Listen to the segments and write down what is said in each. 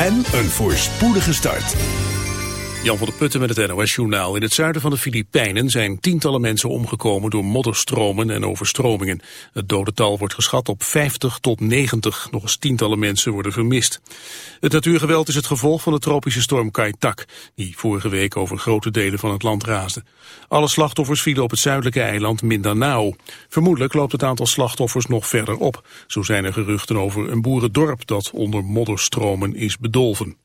en een voorspoedige start. Jan van der Putten met het NOS-journaal. In het zuiden van de Filipijnen zijn tientallen mensen omgekomen door modderstromen en overstromingen. Het dodental wordt geschat op 50 tot 90. Nog eens tientallen mensen worden vermist. Het natuurgeweld is het gevolg van de tropische storm Kai-Tak, die vorige week over grote delen van het land raasde. Alle slachtoffers vielen op het zuidelijke eiland Mindanao. Vermoedelijk loopt het aantal slachtoffers nog verder op. Zo zijn er geruchten over een boerendorp dat onder modderstromen is bedolven.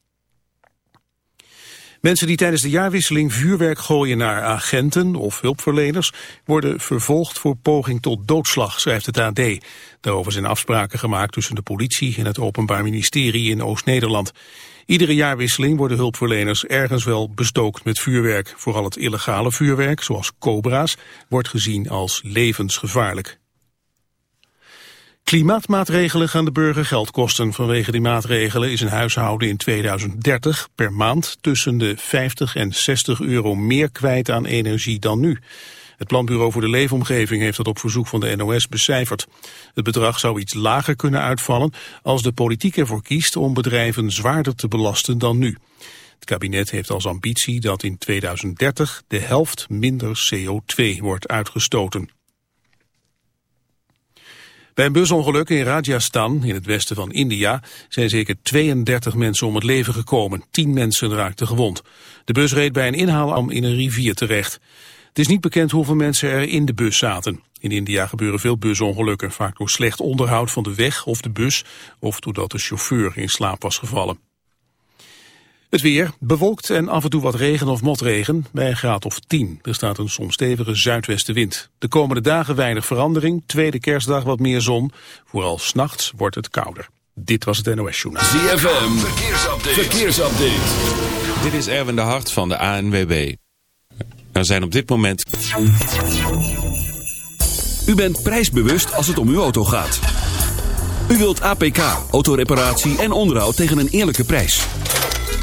Mensen die tijdens de jaarwisseling vuurwerk gooien naar agenten of hulpverleners worden vervolgd voor poging tot doodslag, schrijft het AD. Daarover zijn afspraken gemaakt tussen de politie en het Openbaar Ministerie in Oost-Nederland. Iedere jaarwisseling worden hulpverleners ergens wel bestookt met vuurwerk. Vooral het illegale vuurwerk, zoals cobra's, wordt gezien als levensgevaarlijk. Klimaatmaatregelen gaan de burger geld kosten. Vanwege die maatregelen is een huishouden in 2030 per maand tussen de 50 en 60 euro meer kwijt aan energie dan nu. Het Planbureau voor de Leefomgeving heeft dat op verzoek van de NOS becijferd. Het bedrag zou iets lager kunnen uitvallen als de politiek ervoor kiest om bedrijven zwaarder te belasten dan nu. Het kabinet heeft als ambitie dat in 2030 de helft minder CO2 wordt uitgestoten. Bij een busongeluk in Rajasthan, in het westen van India, zijn zeker 32 mensen om het leven gekomen. 10 mensen raakten gewond. De bus reed bij een inhaalam in een rivier terecht. Het is niet bekend hoeveel mensen er in de bus zaten. In India gebeuren veel busongelukken, vaak door slecht onderhoud van de weg of de bus, of doordat de chauffeur in slaap was gevallen. Het weer, bewolkt en af en toe wat regen of motregen, bij een graad of 10. Er staat een soms stevige zuidwestenwind. De komende dagen weinig verandering, tweede kerstdag wat meer zon. Vooral s'nachts wordt het kouder. Dit was het NOS Journaal. ZFM, verkeersupdate. verkeersupdate. Dit is Erwin de Hart van de ANWB. Er zijn op dit moment... U bent prijsbewust als het om uw auto gaat. U wilt APK, autoreparatie en onderhoud tegen een eerlijke prijs.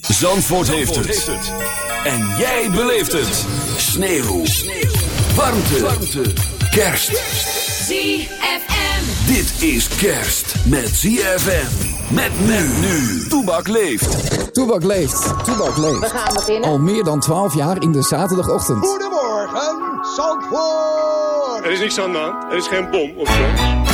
Zandvoort, heeft, het. En jij beleeft het. Sneeuw. Warmte. Warmte. Kerst. ZFM. Dit is kerst met ZFM. Met men nu. Toebak leeft. Toebak leeft. Toebak leeft. We gaan beginnen. Al meer dan 12 jaar in de zaterdagochtend. Goedemorgen, Zandvoort. Er is niks aan de hand. Er is geen bom of zo.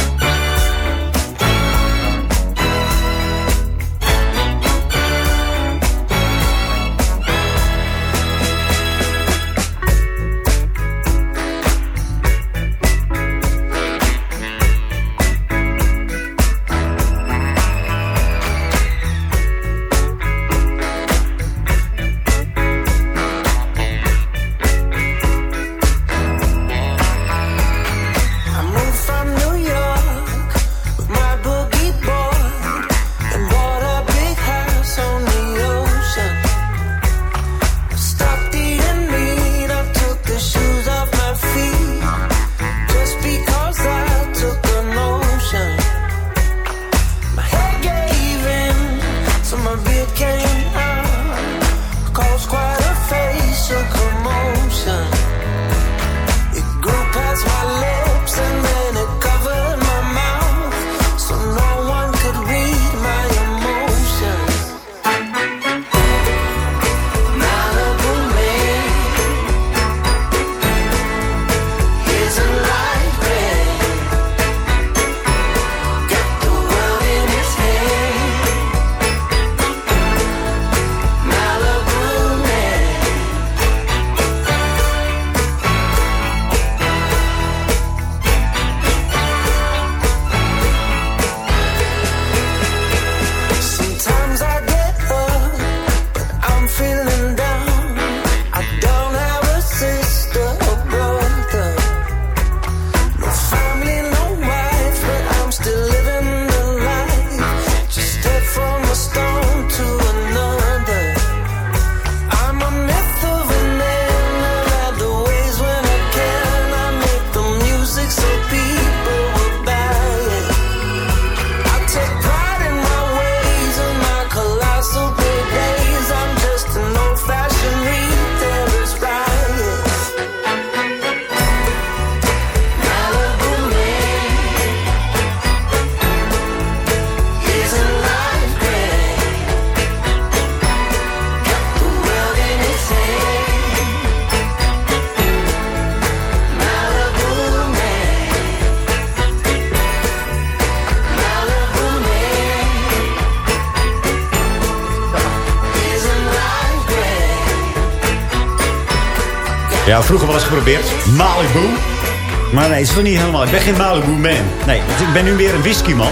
Ja, vroeger wel eens geprobeerd. Malibu. Maar nee, het is toch niet helemaal. Ik ben geen Malibu man. Nee, dus ik ben nu weer een whisky man.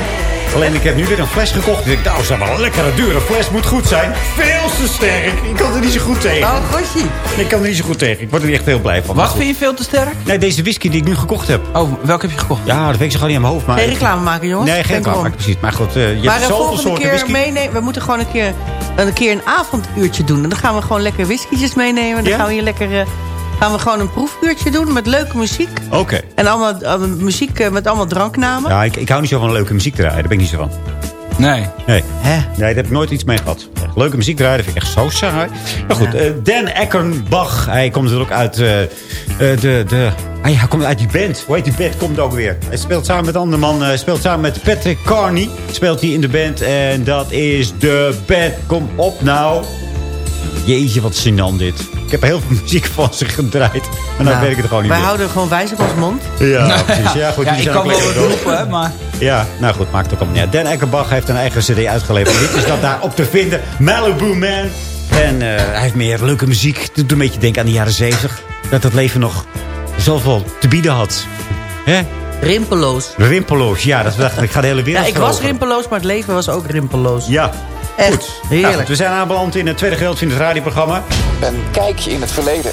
Alleen ik heb nu weer een fles gekocht. Ik denk, nou, dat is wel een lekkere dure fles. Moet goed zijn. Veel te sterk. Ik kan er niet zo goed tegen. Oh, gosje. Ik kan er niet zo goed tegen. Ik word er echt heel blij van. Wat vind je veel te sterk? Nee, deze whisky die ik nu gekocht heb. Oh, welke heb je gekocht? Ja, dat weet ik zo gewoon niet aan mijn hoofd. Maar Geen reclame maken, jongens. Nee, geen reclame maken, precies. Maar goed, eh, je Maar hebt de zoveel soorten keer whisky. meenemen. We moeten gewoon een keer, een keer een avonduurtje doen. En dan gaan we gewoon lekker whiskietjes meenemen. Dan Ja? gaan we hier lekker... eh, gaan we gewoon een proefuurtje doen met leuke muziek. Oké. En allemaal eh, muziek eh, met allemaal dranknamen. Ja, ik, ik hou niet zo van leuke muziek draaien. Daar ben ik niet zo van. Nee. Nee. Hè? Nee, daar heb ik nooit iets mee gehad. Leuke muziek draaien, dat vind ik echt zo saai. Maar goed, eh, Dan Eckenbach. Hij komt natuurlijk uit eh, eh, de... de hij, hij komt uit die band. Hoe heet die band? Komt ook weer. Hij speelt samen met een andere man. Hij speelt samen met Patrick Carney. Speelt hij in de band. En dat is de band. Kom op nou. Jeetje, wat gênant dit. Ik heb heel veel muziek van ze gedraaid. Maar nou, weet ik het gewoon niet Wij meer. houden gewoon wijs op ons mond. Ja, precies. Ja, goed, Ja, die ik zijn kan wel roepen, hè, maar... Ja, nou goed, maakt ook allemaal niet uit. Dan Eckerbach heeft een eigen cd uitgeleverd. Dit is dat daar op te vinden. Malibu Man. En eh, hij heeft meer leuke muziek. Het doet een beetje denken aan de jaren 70. Dat het leven nog zoveel te bieden had. Hè? Rimpeloos. Rimpeloos. Ja, dat dacht ik. Ik ga de hele Ja, wereld ik was rimpeloos, maar het leven was ook rimpeloos. Ja. Echt, Goed. heerlijk. Nou, goed, we zijn aanbeland in het tweede gedeelte van het radioprogramma. Een kijkje in het verleden.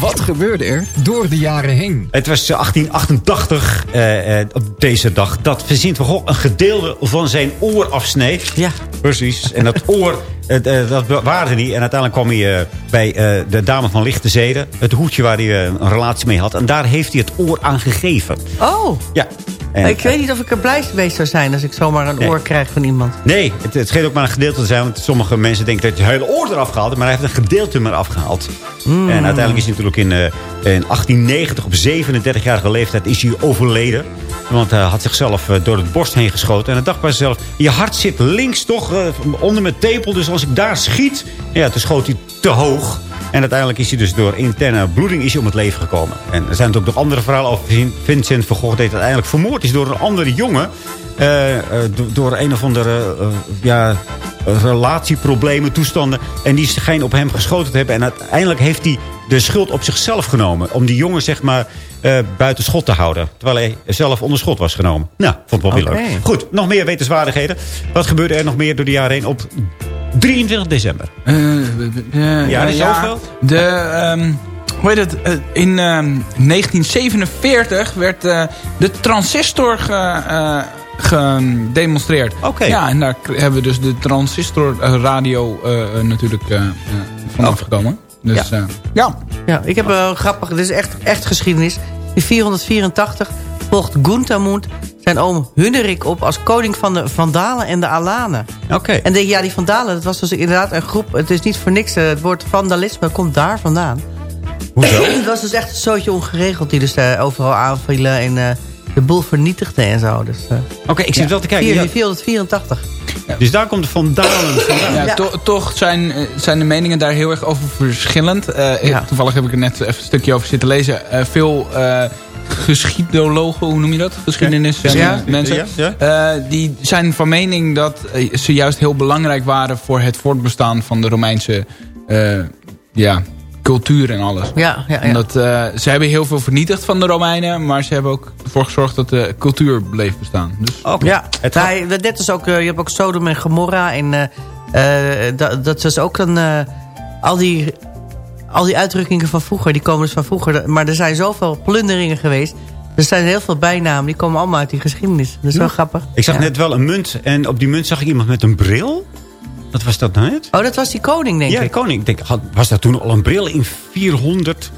Wat gebeurde er door de jaren heen? Het was eh, 1888, eh, eh, op deze dag, dat Vincent van Gogh een gedeelte van zijn oor afsneed. Ja. Precies. En dat oor, eh, eh, dat bewaarde hij. En uiteindelijk kwam hij eh, bij eh, de dame van Lichte Zeden. Het hoedje waar hij eh, een relatie mee had. En daar heeft hij het oor aan gegeven. Oh, Ja. En, ik weet niet of ik er blij mee zou zijn... als ik zomaar een Nee. oor krijg van iemand. Nee, het, het ook maar een gedeelte te zijn. Want sommige mensen denken dat je het hele oor eraf gehaald hebt. Maar hij heeft een gedeelte maar afgehaald. Mm. En uiteindelijk is hij natuurlijk in, eh, in 1890 op 37-jarige leeftijd is hij overleden. Want hij had zichzelf eh, door het borst heen geschoten. En hij dacht bij zichzelf, je hart zit links toch eh, onder mijn tepel. Dus als ik daar schiet, ja, toen schoot hij te hoog. En uiteindelijk is hij dus door interne bloeding is hij om het leven gekomen. En er zijn natuurlijk nog andere verhalen over Vin- Vincent van Gogh... dat uiteindelijk vermoord is door een andere jongen. eh, eh, do- door een of andere eh, ja, relatieproblemen, toestanden. En die schijnen op hem geschoten te hebben. En uiteindelijk heeft hij de schuld op zichzelf genomen. Om die jongen zeg maar buiten schot te houden. Terwijl hij zelf onder schot was genomen. Nou, vond ik wel heel leuk. Goed, nog meer wetenswaardigheden. Wat gebeurde er nog meer door de jaren heen op 23 december? Eh, Ja, dat is ja, zoveel. De, ehm, hoe heet het? eh, in ehm, 1947 werd eh, de transistor ge, eh, gedemonstreerd. Oké. Ja, en daar hebben we dus de transistorradio eh natuurlijk eh, eh, vanaf gekomen. Dus Ja. ja. ja. Ja, ik heb een grappig... Dit is echt, echt geschiedenis. In 484 volgt Guntamund zijn oom Hunnerik op... als koning van de Vandalen en de Alanen. Oké. En denk, ja, die Vandalen, dat was dus inderdaad een groep... Het is niet voor niks, eh, het woord vandalisme komt daar vandaan. Hoezo? Het was dus echt een zootje ongeregeld... die dus eh, overal aanvielen en eh, de boel vernietigde en zo. Dus, eh, Oké, ik zit wel te kijken. vier- Ja, 484. dus daar komt de vandalen vandaan. Ja, Ja. to- toch zijn, zijn de meningen daar heel erg over verschillend. Eh, Ja. Toevallig heb ik er net even een stukje over zitten lezen. Eh, veel eh geschiedologen, hoe noem je dat? Geschiedenis eh, Ja. mensen. Ja, Eh, die zijn van mening dat eh, ze juist heel belangrijk waren... voor het voortbestaan van de Romeinse eh, ja, cultuur en alles. Ja, ja, ja. En dat, eh, ze hebben heel veel vernietigd van de Romeinen... maar ze hebben ook ervoor gezorgd dat de cultuur bleef bestaan. Dus Oké. Ja, Het hij- net is ook, eh, je hebt ook Sodom en Gomorra. En eh, eh, dat, dat is ook een... eh, al, die, al die uitdrukkingen van vroeger, die komen dus van vroeger. Maar er zijn zoveel plunderingen geweest. Er zijn heel veel bijnamen, die komen allemaal uit die geschiedenis. Dat is wel grappig. Ik zag Ja. net wel een munt. En op die munt zag ik iemand met een bril. Wat was dat nou net? Oh, dat was die koning, denk Ja, de ik. koning. Ik denk, had- was dat toen al een bril in 400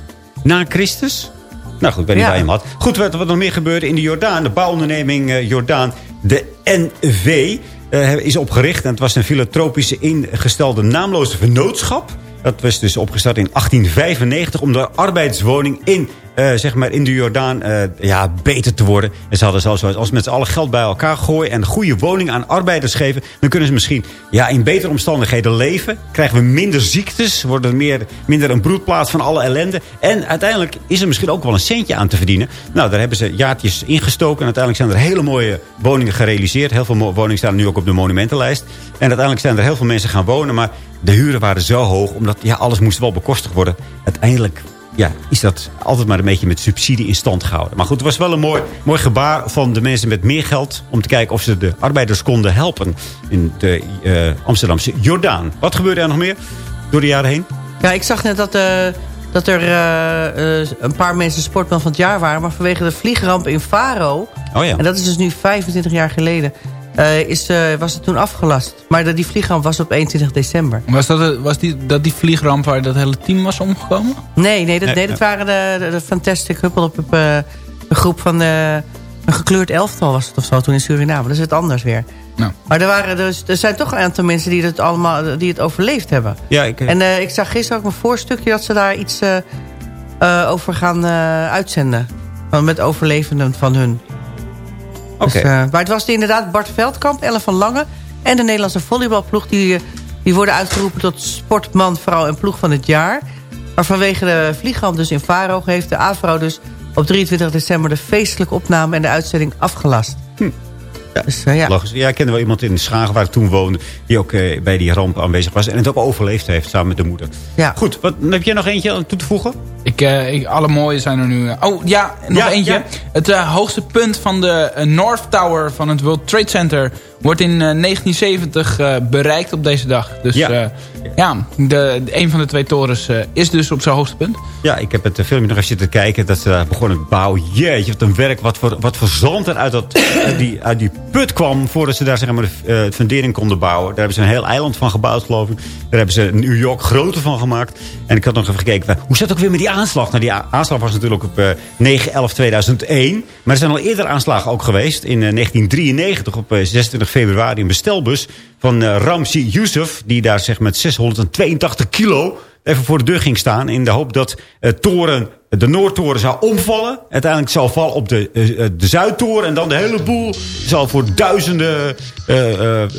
na Christus? Nou goed, ik weet niet waar je hem had. Goed, wat, wat nog meer gebeurde in de Jordaan. De bouwonderneming eh, Jordaan. De NV eh, is opgericht. En het was een filantropische ingestelde naamloze vennootschap. Dat was dus opgestart in 1895 om de arbeidswoning in, eh, zeg maar in de Jordaan eh, ja, beter te worden. En ze hadden zelfs als met z'n allen geld bij elkaar gooien... en goede woning aan arbeiders geven... dan kunnen ze misschien ja, in betere omstandigheden leven. Krijgen we minder ziektes. Worden er meer, minder een broedplaats van alle ellende. En uiteindelijk is er misschien ook wel een centje aan te verdienen. Nou, daar hebben ze jaartjes ingestoken. En uiteindelijk zijn er hele mooie woningen gerealiseerd. Heel veel woningen staan nu ook op de monumentenlijst. En uiteindelijk zijn er heel veel mensen gaan wonen. Maar de huren waren zo hoog. Omdat ja, alles moest wel bekostigd worden. Uiteindelijk ja, is dat altijd maar een beetje met subsidie in stand gehouden. Maar goed, het was wel een mooi, mooi gebaar van de mensen met meer geld... om te kijken of ze de arbeiders konden helpen in de eh, Amsterdamse Jordaan. Wat gebeurde er nog meer door de jaren heen? Ja, ik zag net dat, eh, dat er eh, een paar mensen sportman van het jaar waren... maar vanwege de vliegramp in Faro... Oh ja. en dat is dus nu 25 jaar geleden... eh, is, eh, was het toen afgelast. Maar de, die vliegramp was op 21 december. Was dat, het- was die, dat die vliegramp waar dat hele team was omgekomen? Nee, nee, dat, Nee, nee, dat waren de, de, de Fantastic Huppel op eh, een groep van eh, een gekleurd elftal was het of zo toen in Suriname. Dat is het anders weer. Nou. Maar er, waren dus, er zijn toch een aantal mensen die het, allemaal, die het overleefd hebben. Ja, ik, En eh, ik zag gisteren ook een voorstukje dat ze daar iets eh, eh, over gaan eh, uitzenden. Van, met overlevenden van hun. Dus, eh, maar het was inderdaad Bart Veldkamp, Ellen van Lange... en de Nederlandse volleybalploeg. Die, eh, die worden uitgeroepen tot sportman, vrouw en ploeg van het jaar. Maar vanwege de vliegramp dus in Faro... heeft de AVRO dus op 23 december... de feestelijke opname en de uitzending afgelast. Ja. Dus eh, ja. Logisch. Ja, ik kende wel iemand in Schagen waar ik toen woonde... die ook eh, bij die ramp aanwezig was en het ook overleefd heeft samen met de moeder. Ja. Goed, wat, heb jij nog eentje aan toe te voegen? Ik, eh, ik, alle mooie zijn er nu. Oh ja, nog Ja, eentje. ja. Het eh, hoogste punt van de North Tower van het World Trade Center... wordt in eh, 1970 eh, bereikt op deze dag. Dus Ja. ja, ja de, een van de twee torens eh, is dus op zijn hoogste punt. Ja, ik heb het eh, filmpje nog eens zitten kijken. Dat ze daar begonnen te bouwen. Jeetje, wat een werk. Wat voor, wat voor zand er uit, dat, uit, die, uit die put kwam. Voordat ze daar zeg maar, de eh, fundering konden bouwen. Daar hebben ze een heel eiland van gebouwd, geloof ik. Daar hebben ze New York groter van gemaakt. En ik had nog even gekeken. Hoe zat het ook weer met die aanslag? Nou, die aanslag was natuurlijk op eh 9-11-2001. Maar er zijn al eerder aanslagen ook geweest. In eh, 1993 op eh, 26 februari. Een bestelbus van eh, Ramzi Youssef. Die daar zeg met 682 kilo even voor de deur ging staan... in de hoop dat eh, toren, de Noordtoren zou omvallen. Uiteindelijk zou vallen op de, eh, de Zuidtoren... en dan de hele boel zal voor duizenden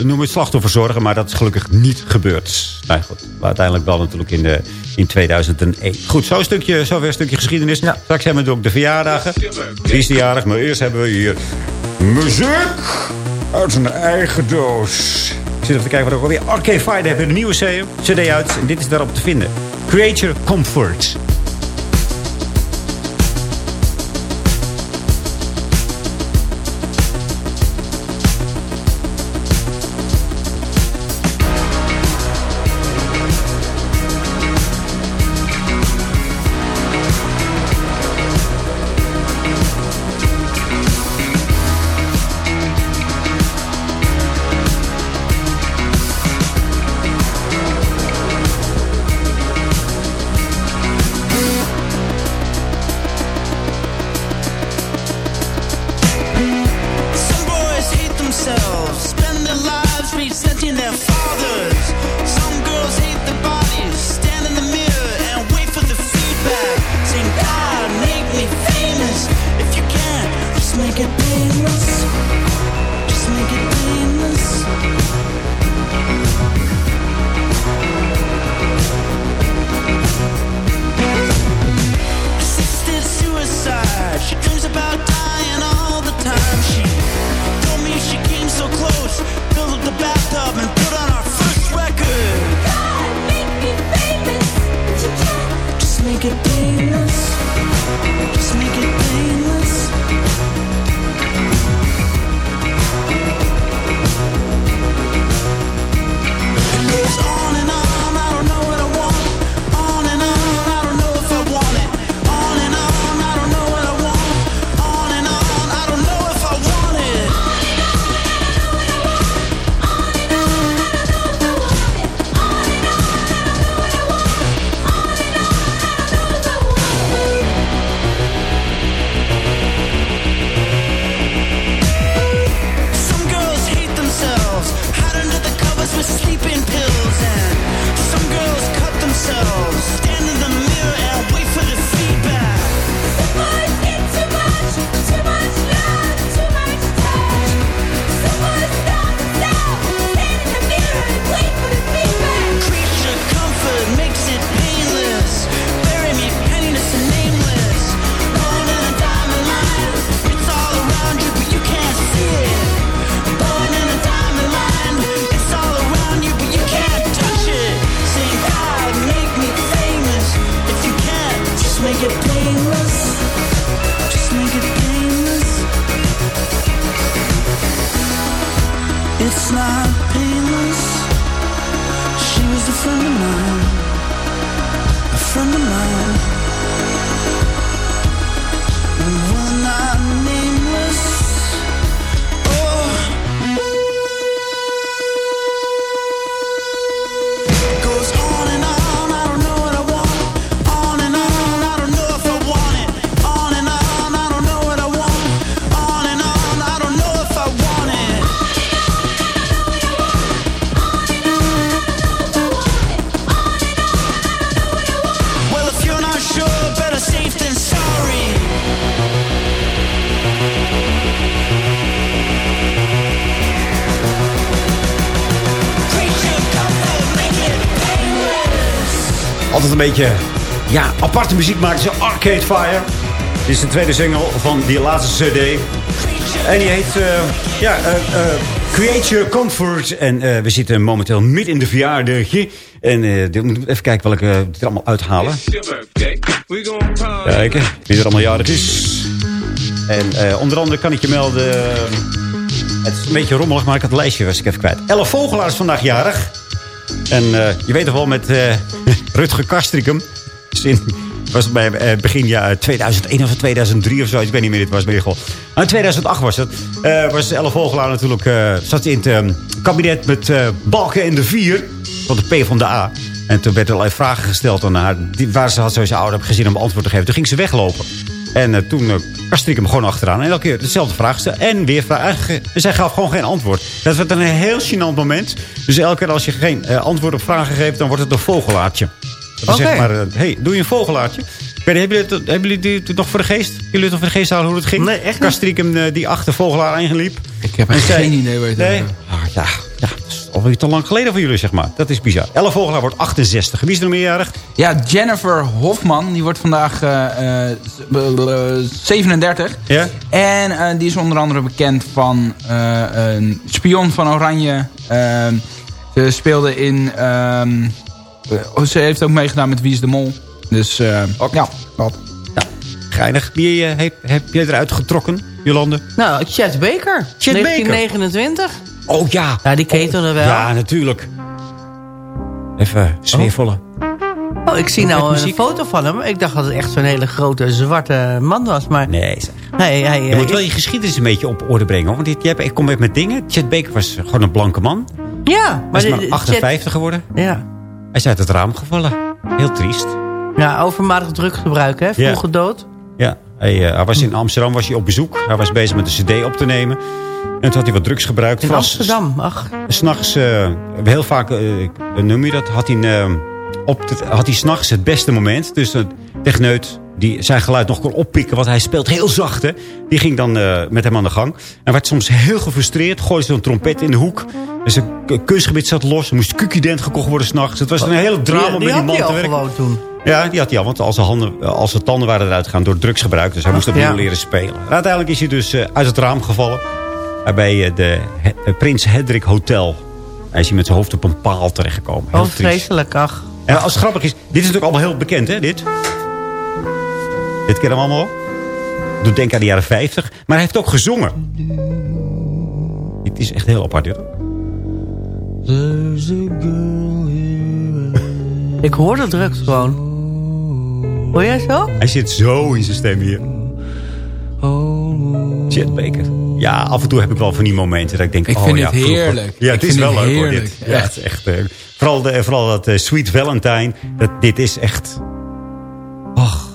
noem het slachtoffers zorgen. Maar dat is gelukkig niet gebeurd. Nou goed, maar uiteindelijk wel natuurlijk in, de, in 2001. Goed, zo'n stukje, zo weer een stukje geschiedenis. Straks hebben we ook de verjaardagen. Wie is de jarig? Maar eerst hebben we hier muziek uit een eigen doos. Ik zit even te kijken wat ook alweer... Arcade Fire hebben een nieuwe CD uit. En dit is daarop te vinden. Creature Comfort. Altijd een beetje ja, aparte muziek maken. Zo Arcade Fire. Dit is de tweede single van die laatste cd. En die heet eh, ja, eh, eh, Create Your Comfort. En we zitten momenteel midden in de verjaardagje. En dit moet even kijken welke we er allemaal uithalen. Kijken wie er allemaal jarig is. En onder andere kan ik je melden... het is een beetje rommelig, maar ik had het lijstje was ik even kwijt. Elle Vogelaar is vandaag jarig. En je weet toch wel met Rutger Kastrikum. Zin, was bij eh, begin jaar 2001 of 2003 of zo. Ik weet niet meer, dit was in 2008 was het. Eh, was Elle Vogelaar natuurlijk... eh, zat in het eh, kabinet met Balken en de Vier. Van de P van de A. En toen werden allerlei vragen gesteld aan haar. Waar ze had sowieso ouder gezien om antwoord te geven. Toen ging ze weglopen. En eh, toen uh, Kastriek hem gewoon achteraan. En elke keer dezelfde vraag stellen. En weer vragen. En zij gaf gewoon geen antwoord. Dat werd een heel gênant moment. Dus elke keer als je geen eh, antwoord op vragen geeft... dan wordt het een vogelaartje. Dat zeg maar... eh, hey, doe je een vogelaartje? Ik weet niet, hebben, jullie het, hebben jullie dit nog voor de geest? Jullie het nog voor de geest houden hoe het ging? Nee, echt niet. Kastriek hem eh, die achter vogelaar ingeliep. Ik heb En echt zei- geen idee waar je het Nee? Ah, ja, ja, dat is alweer te lang geleden voor jullie, zeg maar. Dat is bizar. Elle Vogelaar wordt 68. Wie is er nog meerjarig? Ja, Jennifer Hofman, die wordt vandaag eh, eh, b- b- 37. Ja? En eh, die is onder andere bekend van eh, een spion van Oranje. Ehm, ze speelde in... ehm, eh, ze heeft ook meegedaan met Wie is de Mol. Dus eh, ja, dat. Geinig. Wie eh, heb, heb jij eruit getrokken, Jolande? Nou, Chet Baker. Chet Baker. 1929. Oh ja. Ja, die ketelde wel. Ja, natuurlijk. Even sfeervolle. Oh, ik zie Met nou een foto van hem. Ik dacht dat het echt zo'n hele grote zwarte man was. Maar Nee, zeg. hij, hij, Je hij moet wel is- je geschiedenis een beetje op orde brengen. Want dit- je hebt, ik kom met dingen. Chet Baker was gewoon een blanke man. Ja, Hij maar, is maar dit- 58 geworden. Ja. Hij is uit het raam gevallen. Heel triest. ja, overmatig drugsgebruik, hè? Vroeg Ja. gedood. Ja, hij, eh, hij was in Amsterdam was hij op bezoek. Hij was bezig met een cd op te nemen. En toen had hij wat drugs gebruikt. In Amsterdam, ach. S'nachts, eh heel vaak, hoe noem je dat, had hij, op de, had hij s'nachts het beste moment. Dus de techneut die zijn geluid nog kon oppikken, want hij speelt heel zacht. Hè? Die ging dan eh, met hem aan de gang. En werd soms heel gefrustreerd, gooide zo'n trompet in de hoek. Dus zijn kunstgebied zat los. Er moest kukident gekocht worden s'nachts. Het was een hele drama die, met die man te werken. toen. Ja, die had hij al, want als zijn, handen, als zijn tanden waren eruit gegaan door drugsgebruik. Dus hij moest opnieuw Ja. leren spelen. En uiteindelijk is hij dus eh, uit het raam gevallen. Bij eh, de eh, Prins Hendrik Hotel. Hij is hier met zijn hoofd op een paal terechtgekomen. Heel Oh, vreselijk, ach. En als het grappig is, dit is natuurlijk allemaal heel bekend, hè, dit? Dit kennen we allemaal. Doet denken aan de jaren 50. Maar hij heeft ook gezongen. Dit is echt heel apart, dit. Ik hoor de drugs gewoon. Hoor jij zo? Hij zit zo in zijn stem hier. Chet Baker. Ja, af en toe heb ik wel van die momenten dat ik denk... Ik oh, vind ja, het vroeger. heerlijk. Ja, Ik het is wel het leuk hoor, dit. Ja, het is echt... eh, vooral, de, vooral dat eh, Sweet Valentine. Dat, dit is echt... Ach,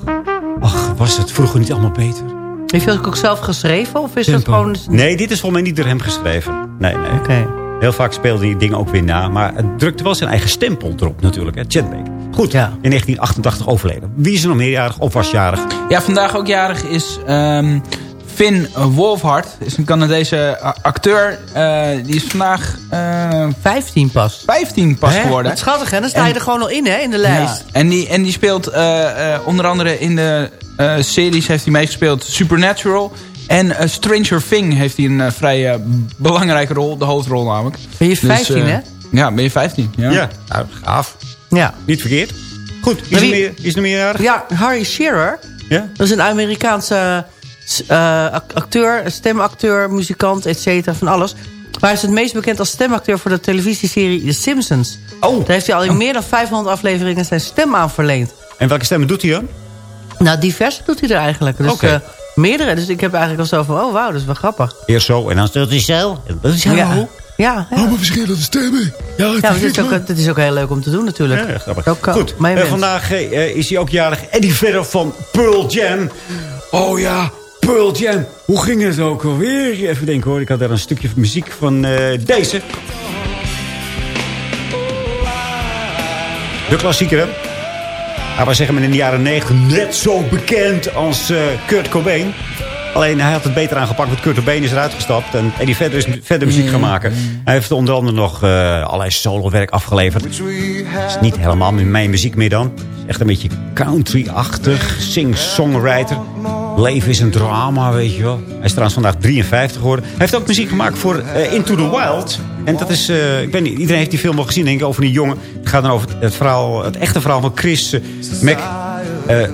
was het vroeger niet allemaal beter? Heeft hij het ook zelf geschreven? Of is het Tempo. gewoon... Nee, dit is volgens mij niet door hem geschreven. Nee, nee. Oké. Heel vaak speelde hij dingen ook weer na. Maar het drukte wel zijn eigen stempel erop natuurlijk. Hè? Baker. Goed, Ja. in 1988 overleden. Wie is er nog meerjarig of was jarig? Ja, vandaag ook jarig is ehm, Finn Wolfhard. Is een Canadese a- acteur. Eh, die is vandaag eh, 15 pas. 15 pas Hè? geworden. Wat schattig, hè? Dan sta je En- er gewoon al in, hè? In de lijst. Ja, en, die, en die speelt eh, eh, onder andere in de eh, series heeft hij meegespeeld Supernatural. En eh, Stranger Thing heeft hij een eh, vrij eh, belangrijke rol. De hoofdrol namelijk. Ben je 15, Dus, eh, hè? Ja, ben je 15. Ja. Ja, nou, gaaf. Ja. Niet verkeerd. Goed, wie is, er, wie- meer, is er meerjarig? Ja, Harry Shearer. Ja? Dat is een Amerikaanse eh, ac- acteur, stemacteur, muzikant, et cetera, van alles. Maar hij is het meest bekend als stemacteur voor de televisieserie The Simpsons. Oh. Daar heeft hij al in meer dan 500 afleveringen zijn stem aan verleend. En welke stemmen doet hij dan? Nou, diverse doet hij er eigenlijk. Dus Oké. eh, meerdere. Dus ik heb eigenlijk al zo van, oh wauw, dat is wel grappig. Eerst zo en dan doet hij zo. En dat is zo. Ja, ja, ja. Oh, verschillende stemmen. Ja, ja maar dit is, ook, dit is ook heel leuk om te doen natuurlijk. Ja, grappig. Ook, eh, Goed, wens. vandaag eh, is hij ook jarig. Eddie Vedder van Pearl Jam. Oh ja, Pearl Jam. Hoe ging het ook alweer? Even denken hoor. Ik had daar een stukje muziek van eh, deze. De klassieker, hè? Hij was zeg maar in de jaren 90 net zo bekend als eh, Kurt Cobain. Alleen hij had het beter aangepakt, want Kurt Cobain is eruit gestapt. En Eddie Vedder is verder muziek gaan maken. Hij heeft onder andere nog eh, allerlei solowerk afgeleverd. Het is niet helemaal mijn muziek meer dan. Echt een beetje country-achtig. Sing-songwriter. Leven is een drama, weet je wel. Hij is trouwens vandaag 53 geworden. Hij heeft ook muziek gemaakt voor eh, Into the Wild. En dat is, eh, ik weet niet, iedereen heeft die film al gezien, denk ik, over die jongen. Het gaat dan over het, verhaal, het echte verhaal van Chris uh,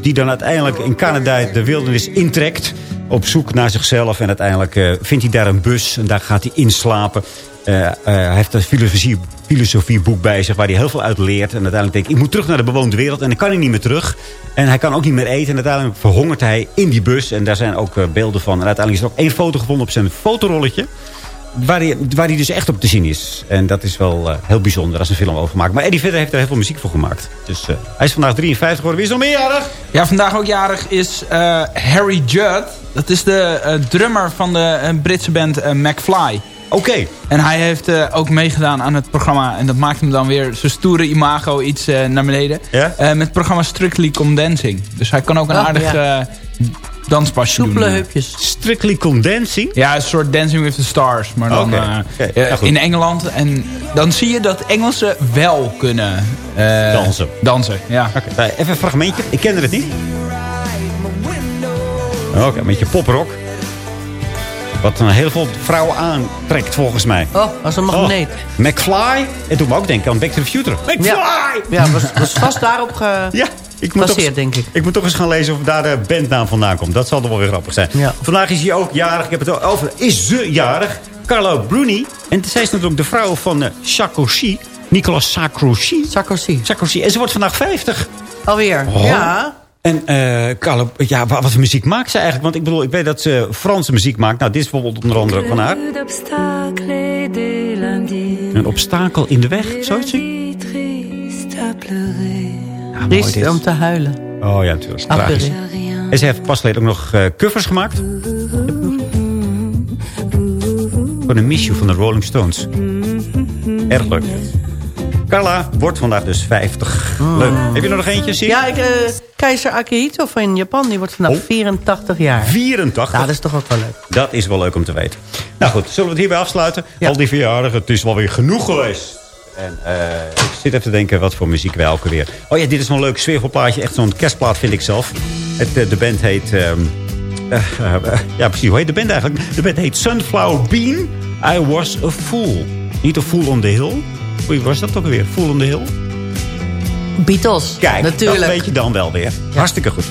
die dan uiteindelijk in Canada de wildernis intrekt. Op zoek naar zichzelf. En uiteindelijk uh, vindt hij daar een bus. En daar gaat hij inslapen. Uh, uh, hij heeft een filosofie, filosofieboek bij zich waar hij heel veel uit leert. En uiteindelijk denkt ik moet terug naar de bewoonde wereld. En dan kan hij niet meer terug. En hij kan ook niet meer eten. En uiteindelijk verhongert hij in die bus. En daar zijn ook beelden van. En uiteindelijk is er ook één foto gevonden op zijn fotorolletje. Waar hij, waar hij dus echt op te zien is. En dat is wel uh, heel bijzonder als een film over gemaakt. Maar Eddie Vedder heeft er heel veel muziek voor gemaakt. Dus uh, hij is vandaag 53 geworden. Wie is nog meerjarig? Ja, vandaag ook jarig is uh, Harry Judd. Dat is de drummer van de Britse band McFly. Oké. Okay. En hij heeft ook meegedaan aan het programma. En dat maakt hem dan weer zijn stoere imago iets naar beneden. Ja? met het programma Strictly Come Dancing. Dus hij kan ook een oh, aardig... Ja danspasje Soepele doen. heupjes. Strictly Condensing? Ja, een soort Dancing with the Stars. Maar dan okay. Uh, okay. ja, in Engeland. En dan zie je dat Engelsen wel kunnen uh, dansen. Dansen, ja. Okay. Even een fragmentje. Ik kende het niet. Oké, okay, een beetje poprock. Wat een heel veel vrouwen aantrekt volgens mij. Oh, als een magneet. Oh, McFly. En toen me ook denken aan Back to the Future. McFly! Ja, ja was, was vast daarop ge... Ja. Ik moet, Passeert, toch, denk ik. ik moet toch eens gaan lezen of daar de bandnaam vandaan komt. Dat zal toch wel weer grappig zijn. Ja. Vandaag is hij ook jarig. Ik heb het over. Is ze jarig? Carlo Bruni. En zij is natuurlijk de vrouw van uh, Sarkozy. Nicolas Sarkozy. Sarkozy. Sarkozy. En ze wordt vandaag 50. Alweer, oh. ja. En uh, Carlo, ja, wat voor muziek maakt ze eigenlijk? Want ik bedoel, ik weet dat ze Franse muziek maakt. Nou, dit is bijvoorbeeld onder andere van haar. Een obstakel in de weg, zoiets? Ja, Triest om te huilen. Oh ja, natuurlijk. Tragisch. En ze heeft pas geleden ook nog uh, covers gemaakt. Voor een issue van de Rolling Stones. Erg leuk. Carla wordt vandaag dus 50. Oh. Leuk. Heb je er nog eentje, zie Ja, ik, uh, keizer Akihito van Japan, die wordt vandaag oh. 84 jaar. 84? Ja, dat is toch ook wel leuk. Dat is wel leuk om te weten. Nou goed, zullen we het hierbij afsluiten? Ja. Al die verjaardagen, het is wel weer genoeg geweest. En uh, ik zit even te denken wat voor muziek wij ook weer. Oh ja, dit is een leuk sfeervolplaatje. Echt zo'n kerstplaat vind ik zelf. Het, uh, de band heet... Um, uh, ja, precies. Hoe heet de band eigenlijk? De band heet Sunflower Bean. I Was a Fool. Niet a Fool on the Hill. Hoe was dat ook weer? Fool on the Hill? Beatles, Kijk, natuurlijk. dat weet je dan wel weer. Ja. Hartstikke goed.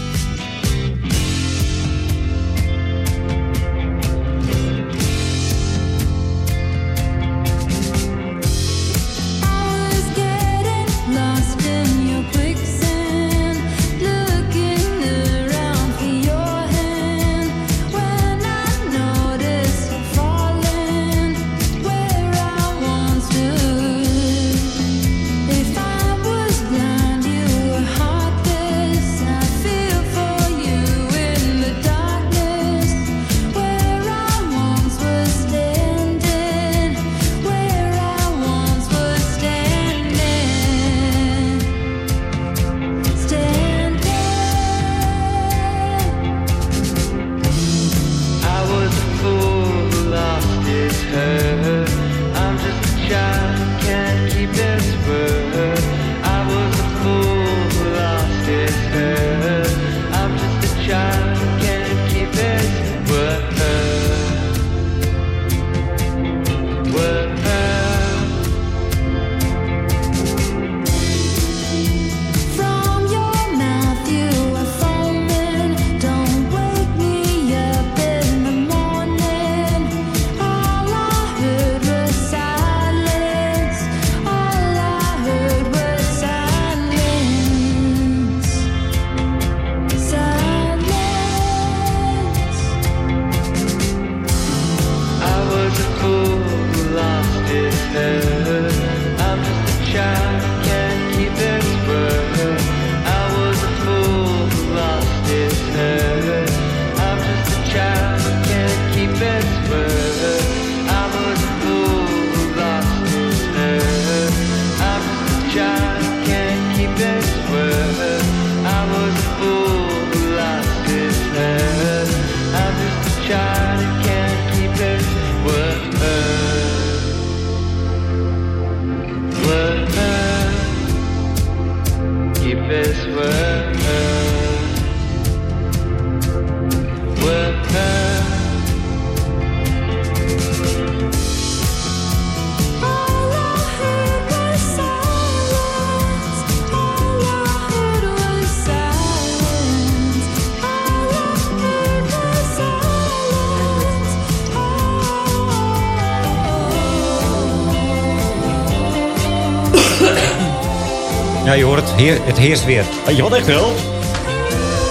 Heer, het heerst weer. Weet je wat echt wel?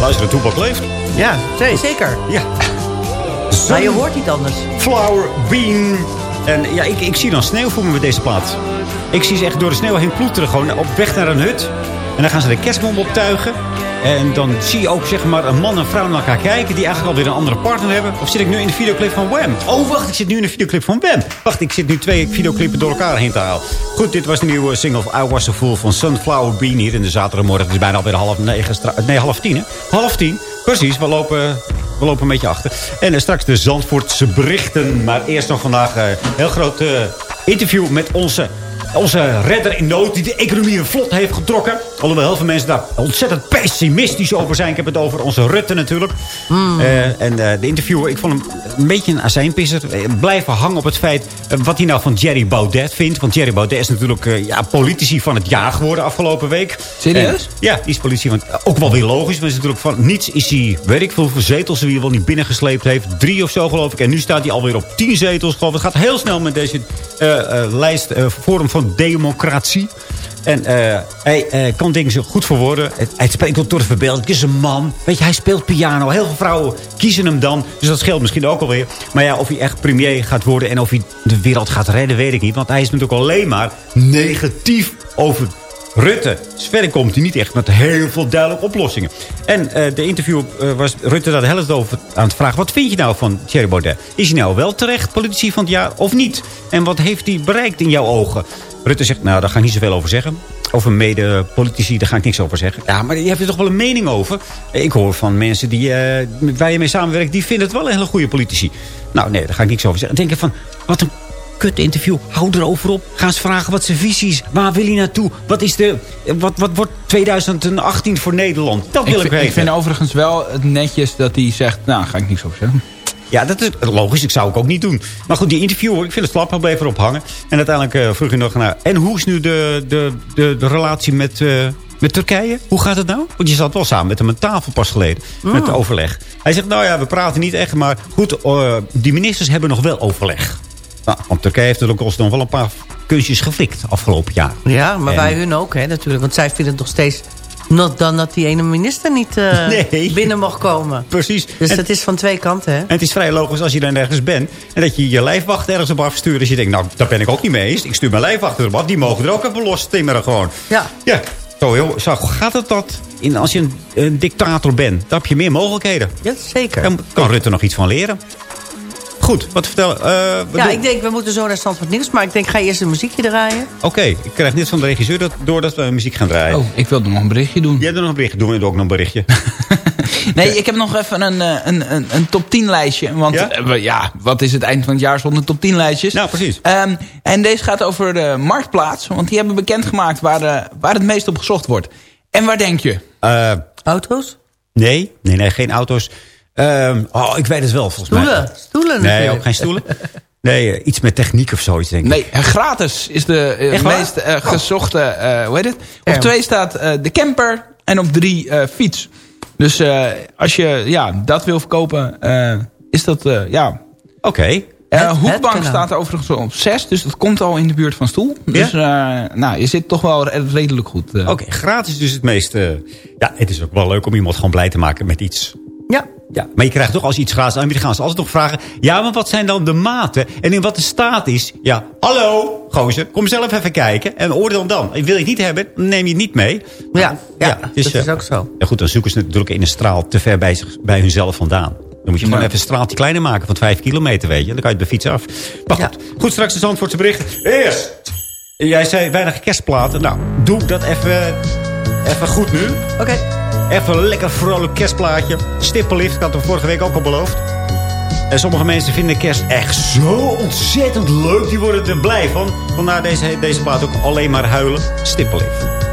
Luister, de toebak leeft. Ja, zee- zeker. Ja. Maar je hoort niet anders. Flower Bean. En ja, ik, ik zie dan sneeuw voor me met deze plaat. Ik zie ze echt door de sneeuw heen ploeteren. Gewoon op weg naar een hut. En dan gaan ze de kerstboom optuigen. En dan zie je ook zeg maar een man en vrouw naar elkaar kijken... die eigenlijk alweer een andere partner hebben. Of zit ik nu in de videoclip van Wham? Oh, wacht, ik zit nu in de videoclip van Wham. Wacht, ik zit nu twee videoclippen door elkaar heen te halen. Goed, dit was de nieuwe single I Was So Fool van Sunflower Bean... hier in de zaterdagmorgen. Het is bijna alweer half negen. Nee, half tien, hè? Half tien. Precies, we lopen, we lopen een beetje achter. En eh, straks de Zandvoortse berichten. Maar eerst nog vandaag een heel groot eh, interview met onze... Onze redder in nood die de economie weer vlot heeft getrokken. Alhoewel heel veel mensen daar ontzettend pessimistisch over zijn. Ik heb het over onze Rutte natuurlijk. Eh, en eh, de interviewer, ik vond hem een beetje een azijnpisser. Eh, Blijven hangen op het feit wat hij nou van Jerry Baudet vindt. Want Jerry Baudet is natuurlijk ja, politici van het jaar geworden afgelopen week. Serieus? Ja, die is politici van ook wel weer logisch. Maar is natuurlijk van niets is hij, weet ik veel hoeveel zetels hij wel niet binnengesleept heeft. Drie of zo geloof ik. En nu staat hij alweer op tien zetels geloof. Het gaat heel snel met deze lijst, eh, vorm democratie. En eh, hij eh, kan dingen zo goed. Het- Hij spreekt wel door de verbeelding. Het is een man. Weet je, hij speelt piano. Heel veel vrouwen kiezen hem dan. Dus dat scheelt misschien ook alweer. Maar ja, of hij echt premier gaat worden... en of hij de wereld gaat redden, weet ik niet. Want hij is natuurlijk alleen maar negatief over Rutte. Dus verder komt hij niet echt met heel veel duidelijke oplossingen. En eh, de interview was Rutte daar de helft over aan het vragen. Wat vind je nou van Thierry Baudet? Is hij nou wel terecht politici van het jaar of niet? En wat heeft hij bereikt in jouw ogen? Rutte zegt, nou, daar ga ik niet zoveel over zeggen. Over mede-politici, daar ga ik niks over zeggen. Ja, maar je hebt er toch wel een mening over? Ik hoor van mensen die, met waar je mee samenwerkt... die vinden het wel een hele goede politici. Nou, nee, daar ga ik niks over zeggen. Dan denk ik van, wat een kut interview. Hou erover op. Ga eens vragen wat zijn visie is. Waar wil hij naartoe? Wat, is de, wat, wat wordt 2018 voor Nederland? Dat wil ik, Ik, weten. ik vind overigens wel netjes dat hij zegt... Nou, ga ik niks over zeggen. Ja, dat is logisch. Ik zou ik ook niet doen. Maar goed, die interview, ik vind het slap. Bleef erop hangen. En uiteindelijk eh, vroeg hij nog naar... En hoe is nu de, de, de, de relatie met, eh, met Turkije? Hoe gaat het nou? Want je zat wel samen met hem aan tafel pas geleden. Met de overleg. Hij zegt, nou ja, we praten niet echt. Maar goed, eh, die ministers hebben nog wel overleg. Nou, want Turkije heeft natuurlijk ons nog wel een paar kunstjes geflikt afgelopen jaar. Ja, maar En- wij hun ook, hè, natuurlijk. Want zij vinden het nog steeds... Not dan dat die ene minister niet eh, Nee. binnen mag komen. Precies. Dus En- dat is van twee kanten, hè? En het is vrij logisch als je dan ergens bent... en dat je je lijfwacht ergens op afstuurt. Dus je denkt, nou, daar ben ik ook niet mee eens. Ik stuur mijn lijfwacht erop af. Die mogen er ook even los timmeren gewoon. Ja. Ja, zo, heel, zo gaat het dat. In, als je een, een dictator bent, dan heb je meer mogelijkheden. Ja, zeker. Daar kan Rutte nog iets van leren. Goed, wat vertel... eh, wat Ja, ik denk, we moeten zo naar Stanford Nieuws. Maar ik denk, ga je eerst een muziekje draaien? Oké, ik krijg net van de regisseur dat, door dat we muziek gaan draaien. Oh, ik wilde nog een berichtje doen. Jij hebt er nog een berichtje. Doen we ook nog een berichtje. Nee, ik heb nog even een, eh, een, een, een top 10 lijstje. Want Ja? ja? ja, wat is het eind van het jaar zonder top 10 lijstjes? Nou, precies. Ehm, en deze gaat over de Marktplaats. Want die hebben bekendgemaakt waar, eh, waar het meest op gezocht wordt. En waar denk je? Eh, Auto's? nee, nee, nee, geen auto's. Ehm, oh, ik weet het wel, volgens mij. Stoelen? Stoelen Nee, natuurlijk. ook geen stoelen. Nee, eh, iets met techniek of zoiets, denk ik. Nee, eh, gratis is de eh, meest eh, gezochte, eh hoe heet het? Op Ja. twee staat eh, de camper en op drie eh, fiets. Dus eh, als je ja, dat wil verkopen, eh, is dat, eh, ja... Oké. Eh, Het- het hoekbank staat overigens op zes, dus dat komt al in de buurt van stoel. Dus eh, nou, je zit toch wel re- redelijk goed. Oké, gratis dus het meeste. ja, het is ook wel leuk om iemand gewoon blij te maken met iets. Ja. Ja, maar je krijgt toch als iets gratis gaan ze altijd nog vragen... ja, maar wat zijn dan de maten en in wat de staat is? Ja, hallo, gozer, kom zelf even kijken en oordeel dan. Wil je het niet hebben, neem je het niet mee. Ja, ja, dus, dat eh, is ook zo. Ja, goed, dan zoeken ze natuurlijk in een straal te ver bij, zich, bij hunzelf vandaan. Dan moet je gewoon Ja. even een straaltje kleiner maken van 5 kilometer, weet je. Dan kan je de fiets af. Maar Ja. goed, goed straks de Zandvoortse berichten. Eerst, jij zei weinig kerstplaten. Nou, doe dat even, even goed nu. Oké. Even een lekker vrolijk kerstplaatje. Stippenlift, ik had het vorige week ook al beloofd. En sommige mensen vinden kerst echt zo ontzettend leuk. Die worden er blij van. Vandaar deze, deze plaat ook alleen maar huilen. Stippenlift.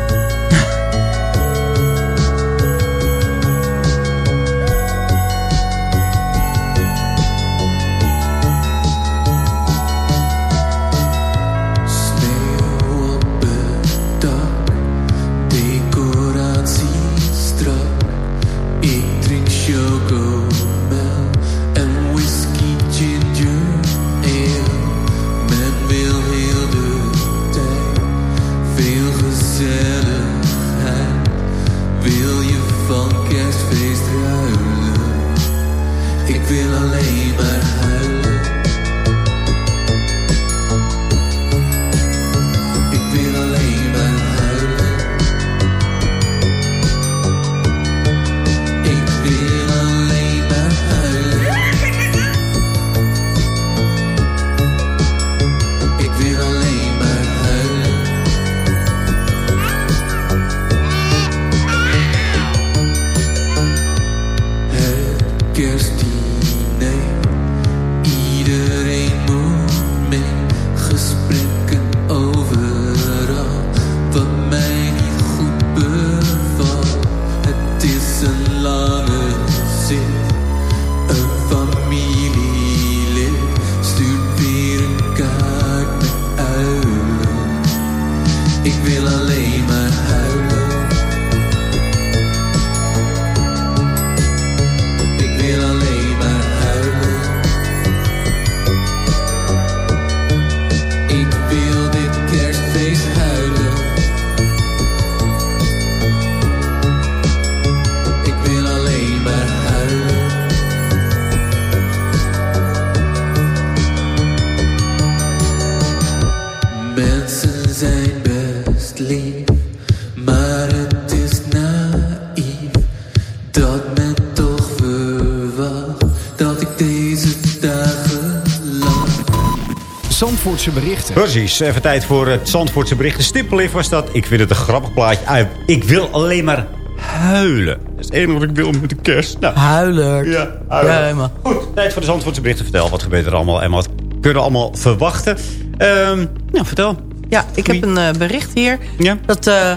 Zandvoortse berichten. Precies, even tijd voor het Zandvoortse berichten. Stippenlift was dat. Ik vind het een grappig plaatje. Ik wil alleen maar huilen. Dat is het enige wat ik wil met de kerst. Nou, ja, huilen. Ja, helemaal. Goed, tijd voor de Zandvoortse berichten. Vertel, wat gebeurt er allemaal en wat kunnen we allemaal verwachten? Ehm nou, vertel. Ja, ik heb een eh, bericht hier. Ja? Dat eh,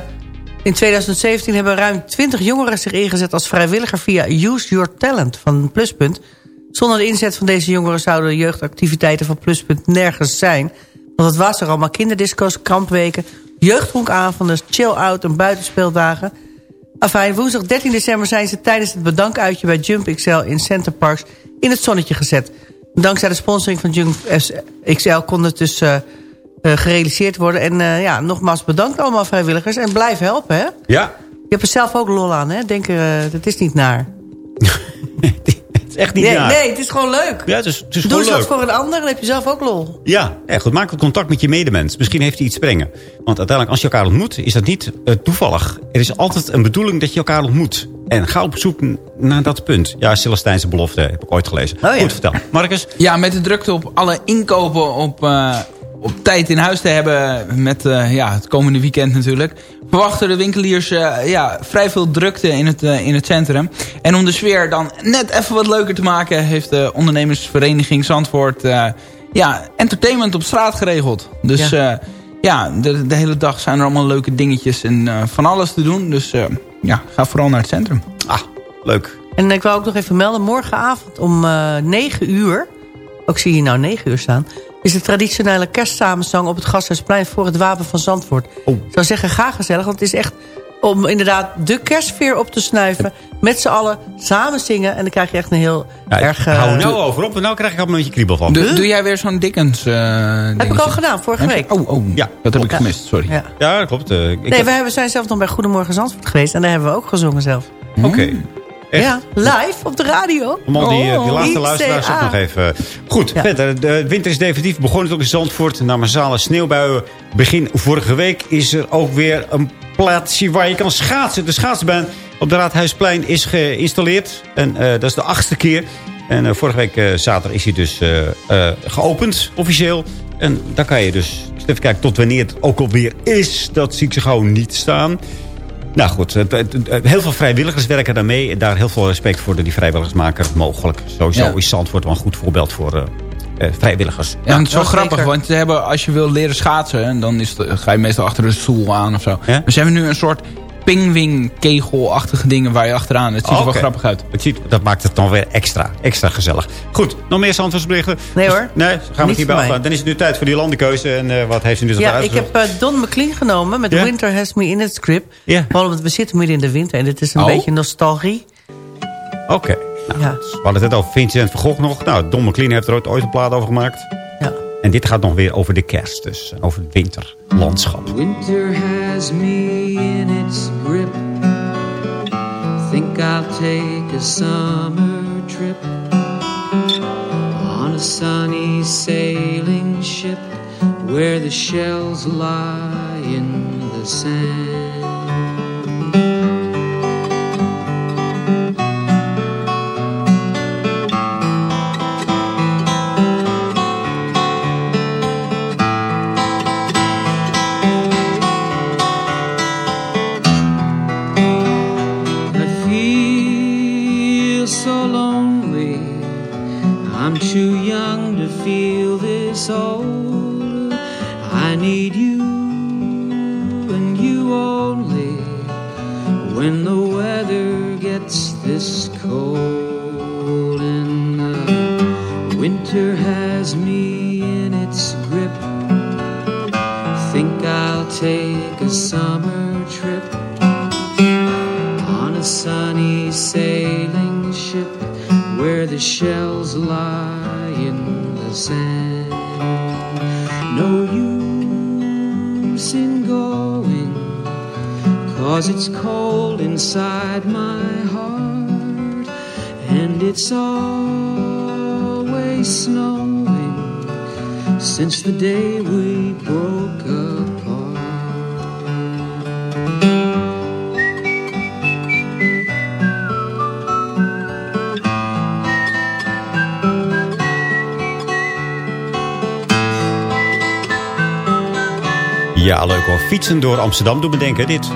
in 2017 hebben ruim 20 jongeren zich ingezet als vrijwilliger via Use Your Talent van Pluspunt. Zonder de inzet van deze jongeren zouden de jeugdactiviteiten van Pluspunt nergens zijn. Want het was er allemaal kinderdisco's, kampweken, jeugdhonkavonden, chill-out en buitenspeeldagen. Afijn, woensdag 13 december zijn ze tijdens het bedankuitje bij Jump XL in Center Parks in het zonnetje gezet. Dankzij de sponsoring van Jump XL kon het dus eh, eh, gerealiseerd worden. En eh, ja, nogmaals bedankt allemaal vrijwilligers. En blijf helpen, hè? Ja, Je hebt er zelf ook lol aan, hè? Denk, het is niet naar. het is echt niet Nee, naar. nee, het is gewoon leuk. Ja, het is, het is Doe gewoon eens wat voor een ander, dan heb je zelf ook lol. Ja, ja, goed. Maak contact met je medemens. Misschien heeft hij iets te brengen. Want uiteindelijk, als je elkaar ontmoet, is dat niet eh, toevallig. Er is altijd een bedoeling dat je elkaar ontmoet. En ga op zoek naar dat punt. Ja, Celestijnse belofte heb ik ooit gelezen. Oh ja. Goed, vertel. Marcus? Ja, met de drukte op alle inkopen op, eh, op tijd in huis te hebben... met eh, ja, het komende weekend natuurlijk... verwachten de winkeliers eh, ja, vrij veel drukte in het, eh, in het centrum. En om de sfeer dan net even wat leuker te maken... heeft de ondernemersvereniging Zandvoort... ja, entertainment op straat geregeld. Dus Ja. ja, de, de hele dag zijn er allemaal leuke dingetjes en van alles te doen. Dus ja, ga vooral naar het centrum. Ah, leuk. En ik wou ook nog even melden, morgenavond om eh 9 uur... ook zie je nou 9 uur staan... is de traditionele kerstsamenzang op het Gasthuisplein... voor het Wapen van Zandvoort. Oh. Ik zou zeggen, ga gezellig, want het is echt... om inderdaad de kerstfeer op te snuiven... met z'n allen samen zingen... en dan krijg je echt een heel Ja, erg... eh, hou er nou over op. En nou krijg ik al een beetje kriebel van. Doe, doe jij weer zo'n Dickens eh heb ik al gedaan, vorige week. Oh, oh Ja. dat heb ik gemist, sorry. Ja. Ja, dat klopt. Eh, ik Nee, heb- we zijn zelf nog bij Goedemorgen Zandvoort geweest... en daar hebben we ook gezongen zelf. Oké. Echt? Ja, live op de radio. Om al die, eh, die Oh, laatste ICA. luisteraars ook nog even... Goed, Ja. verder. De winter is definitief begonnen ook in Zandvoort. Na massale sneeuwbuien begin vorige week is er ook weer een plaatsje waar je kan schaatsen. De schaatsbaan op de Raadhuisplein is geïnstalleerd. En eh, dat is de achtste keer. En eh, vorige week zaterdag is hij dus geopend, officieel. En daar kan je dus... Even kijken tot wanneer het ook alweer is. Dat zie ik ze gauw niet staan. Nou goed, het- het- het- heel veel vrijwilligers werken daarmee. En daar heel veel respect voor dat die vrijwilligers maken mogelijk. Sowieso Ja. is Zandvoort wel een goed voorbeeld voor eh, eh, vrijwilligers. Ja, het is wel grappig, zeker. want ze hebben, als je wil leren schaatsen... en dan is het, ga je meestal achter een stoel aan of zo. Ja? Maar ze hebben nu een soort pingwing-kegel-achtige dingen waar je achteraan... Het ziet er wel grappig uit. Het ziet, dat maakt het dan weer extra, extra gezellig. Goed, nog meer Zandvoortsberichten? Nee, Dus- hoor. Nee, gaan we Niet het hierbij. Dan is het nu tijd voor die landenkeuze. En eh, wat heeft ze nu tot Ja, ik heb eh, Don McLean genomen met? Winter Has Me In It script. Ja. Vooral omdat we zitten midden in de winter en dit is een Oh. beetje nostalgie. Oké. Nou, Ja. We hadden het net over Vincent van Gogh nog. Nou, Don McLean heeft er ooit, ooit een plaat over gemaakt. Ja. En dit gaat nog weer over de kerst. Dus over het winterlandschap. Winter has me grip. Think I'll take a summer trip on a sunny sailing ship where the shells lie in the sand. Cause it's cold inside my heart And it's always snowing Since the day we broke apart Ja, leuk hoor. Fietsen door Amsterdam doet me denken dit.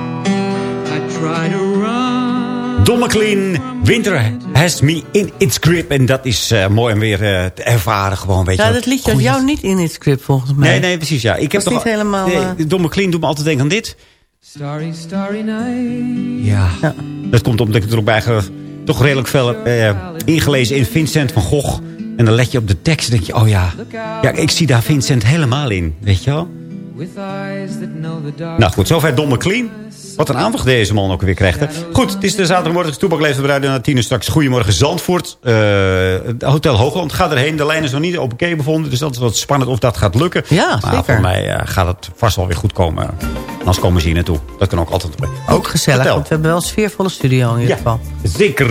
Don McLean, Winter has me in its grip. En dat is eh, mooi om weer eh, te ervaren gewoon, weet je Ja, dat liedje had Goeie- jou niet in het script volgens mij. Nee, nee, precies, ja. Ik heb toch, niet helemaal, Nee, eh, Don McLean doet me altijd denken aan dit. Starry, starry night. Ja. Dat komt omdat ik er ook bij toch redelijk veel heb eh, ingelezen in Vincent van Gogh. En dan let je op de tekst en denk je, oh ja. Ja, ik zie daar Vincent helemaal in, weet je wel. Nou goed, zover Don McLean. Wat een aandacht deze man ook weer krijgt. Hè. Goed, het is de zaterdagmorgen. Toepak leeft bereiden naar tien straks. Goedemorgen Zandvoort. Eh, Hotel Hoogland gaat erheen. De lijn is nog niet open bevonden. Dus dat is wat spannend of dat gaat lukken. Ja, maar zeker. voor mij eh, gaat het vast wel weer goed komen. Anders komen ze hier naartoe. Dat kan ook altijd. Ook gezellig, vertel. want we hebben wel een sfeervolle studio in ieder Ja, geval. zeker.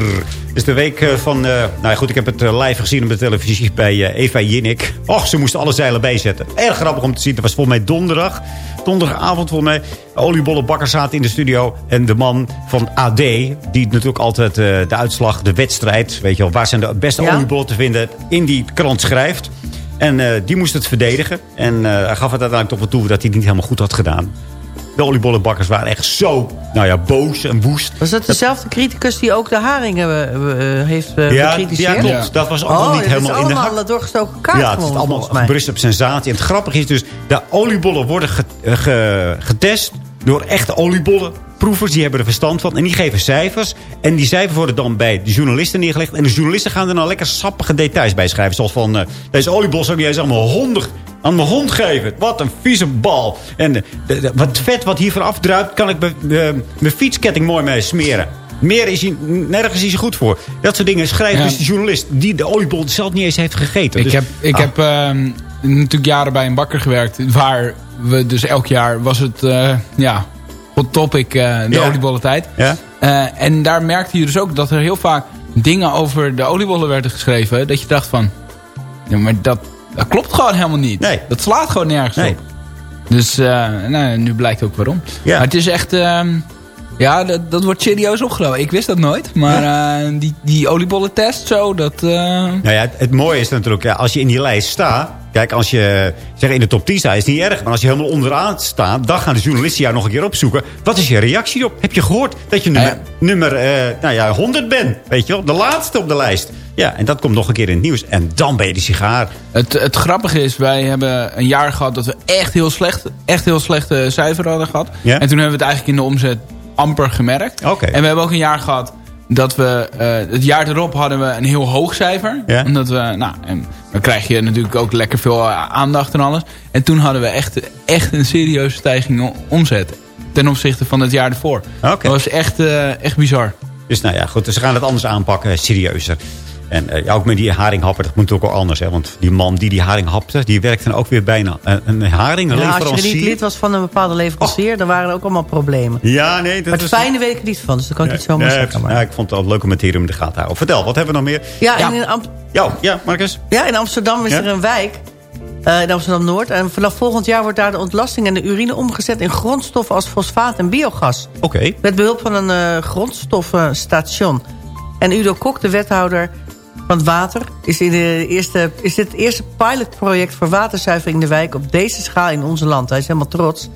Het is de week eh, van... eh, nou ja, goed, ik heb het live gezien op de televisie bij Eva Jinnik. Och, ze moesten alle zeilen bijzetten. Erg grappig om te zien. Dat was volgens mij donderdag. Donderdagavond volgens mij. Oliebollenbakker zaten in de studio. En de man van AD, die natuurlijk altijd eh, de uitslag, de wedstrijd... weet je wel, waar zijn de beste Ja. oliebollen te vinden... in die krant schrijft. En eh, die moest het verdedigen. En eh, hij gaf het uiteindelijk toch wel toe dat hij het niet helemaal goed had gedaan. De oliebollenbakkers waren echt zo nou ja, boos en woest. Was dat dezelfde criticus die ook de haringen eh, eh, heeft eh, Ja, bekritiseerd? ja, klopt. Dat was nog oh, niet helemaal is in de allemaal hak. een doorgestoken kaart Ja, het is allemaal gebrust op sensatie. En het grappige is dus, de oliebollen worden ge- ge- getest door echte oliebollenproevers. Die hebben er verstand van. En die geven cijfers. En die cijfers worden dan bij de journalisten neergelegd. En de journalisten gaan er nou lekker sappige details bij schrijven. Zoals van, eh, deze oliebol zou niet eens aan mijn, hond, aan mijn hond geven. Wat een vieze bal. En de- wat vet wat hiervan afdruipt, kan ik mijn mijn fietsketting mooi mee smeren. Meer is hij, nergens is hij goed voor. Dat soort dingen schrijft Ja. dus de journalist die de oliebol zelf niet eens heeft gegeten. Ik Dus- heb, ik Ah. heb ehm, natuurlijk jaren bij een bakker gewerkt. Waar we dus elk jaar was het eh, ja, hot topic eh, de Ja. oliebollentijd. Ja? Eh, en daar merkte je dus ook dat er heel vaak dingen over de oliebollen werden geschreven. Dat je dacht van, ja, maar dat, dat klopt gewoon helemaal niet. Nee. Dat slaat gewoon nergens Nee. op. Dus nou, nu blijkt ook waarom. Ja. Maar het is echt... ehm, ja, dat, dat wordt serieus opgenomen. Ik wist dat nooit. Maar eh, die, die oliebollentest zo, dat... eh, Nou ja, het, het mooie is natuurlijk, ja, als je in die lijst staat... Kijk, als je zeg, in de top 10 staat, is het niet erg. Maar als je helemaal onderaan staat, dan gaan de journalisten jou nog een keer opzoeken. Wat is je reactie op? Heb je gehoord dat je nummer, Ja. nummer eh, nou ja, 100 bent? Weet je wel, de laatste op de lijst. Ja, en dat komt nog een keer in het nieuws. En dan ben je de sigaar. Het, het grappige is, wij hebben een jaar gehad dat we echt heel slecht, echt heel slechte cijfer hadden gehad. Ja? En toen hebben we het eigenlijk in de omzet amper gemerkt. En we hebben ook een jaar gehad dat we, eh, het jaar erop hadden we een heel hoog cijfer. Omdat we, nou, en dan krijg je natuurlijk ook lekker veel eh, aandacht en alles. En toen hadden we echt, echt een serieuze stijging omzet. Ten opzichte van het jaar ervoor. Dat was echt, eh, echt bizar. Dus nou ja, goed. Dus ze gaan het anders aanpakken, serieuzer. En eh, ja, ook met die haringhapper, dat moet ook wel anders. Hè? Want die man die die haring hapte, die werkt dan ook weer bijna een, een haring, een Ja, als je niet lid was van een bepaalde leverancier, dan waren er ook allemaal problemen. Ja, nee. Dat Maar het is fijne weet ik er niet van, dus dat kan ik niet zomaar Nee, zeggen. Maar. ja, ik vond het wel leuk om het hier in de gaten te houden. Vertel, wat hebben we nog meer? Ja, in, Am- Ja, ja, Marcus? ja, in Amsterdam is Ja? er een wijk, eh, in Amsterdam-Noord. En vanaf volgend jaar wordt daar de ontlasting en de urine omgezet in grondstoffen als fosfaat en biogas. Oké. Met behulp van een eh, grondstoffenstation. En Udo Kok, de wethouder van het water... is, in de eerste, is dit het eerste pilotproject voor waterzuivering in de wijk... op deze schaal in ons land. Hij is helemaal trots.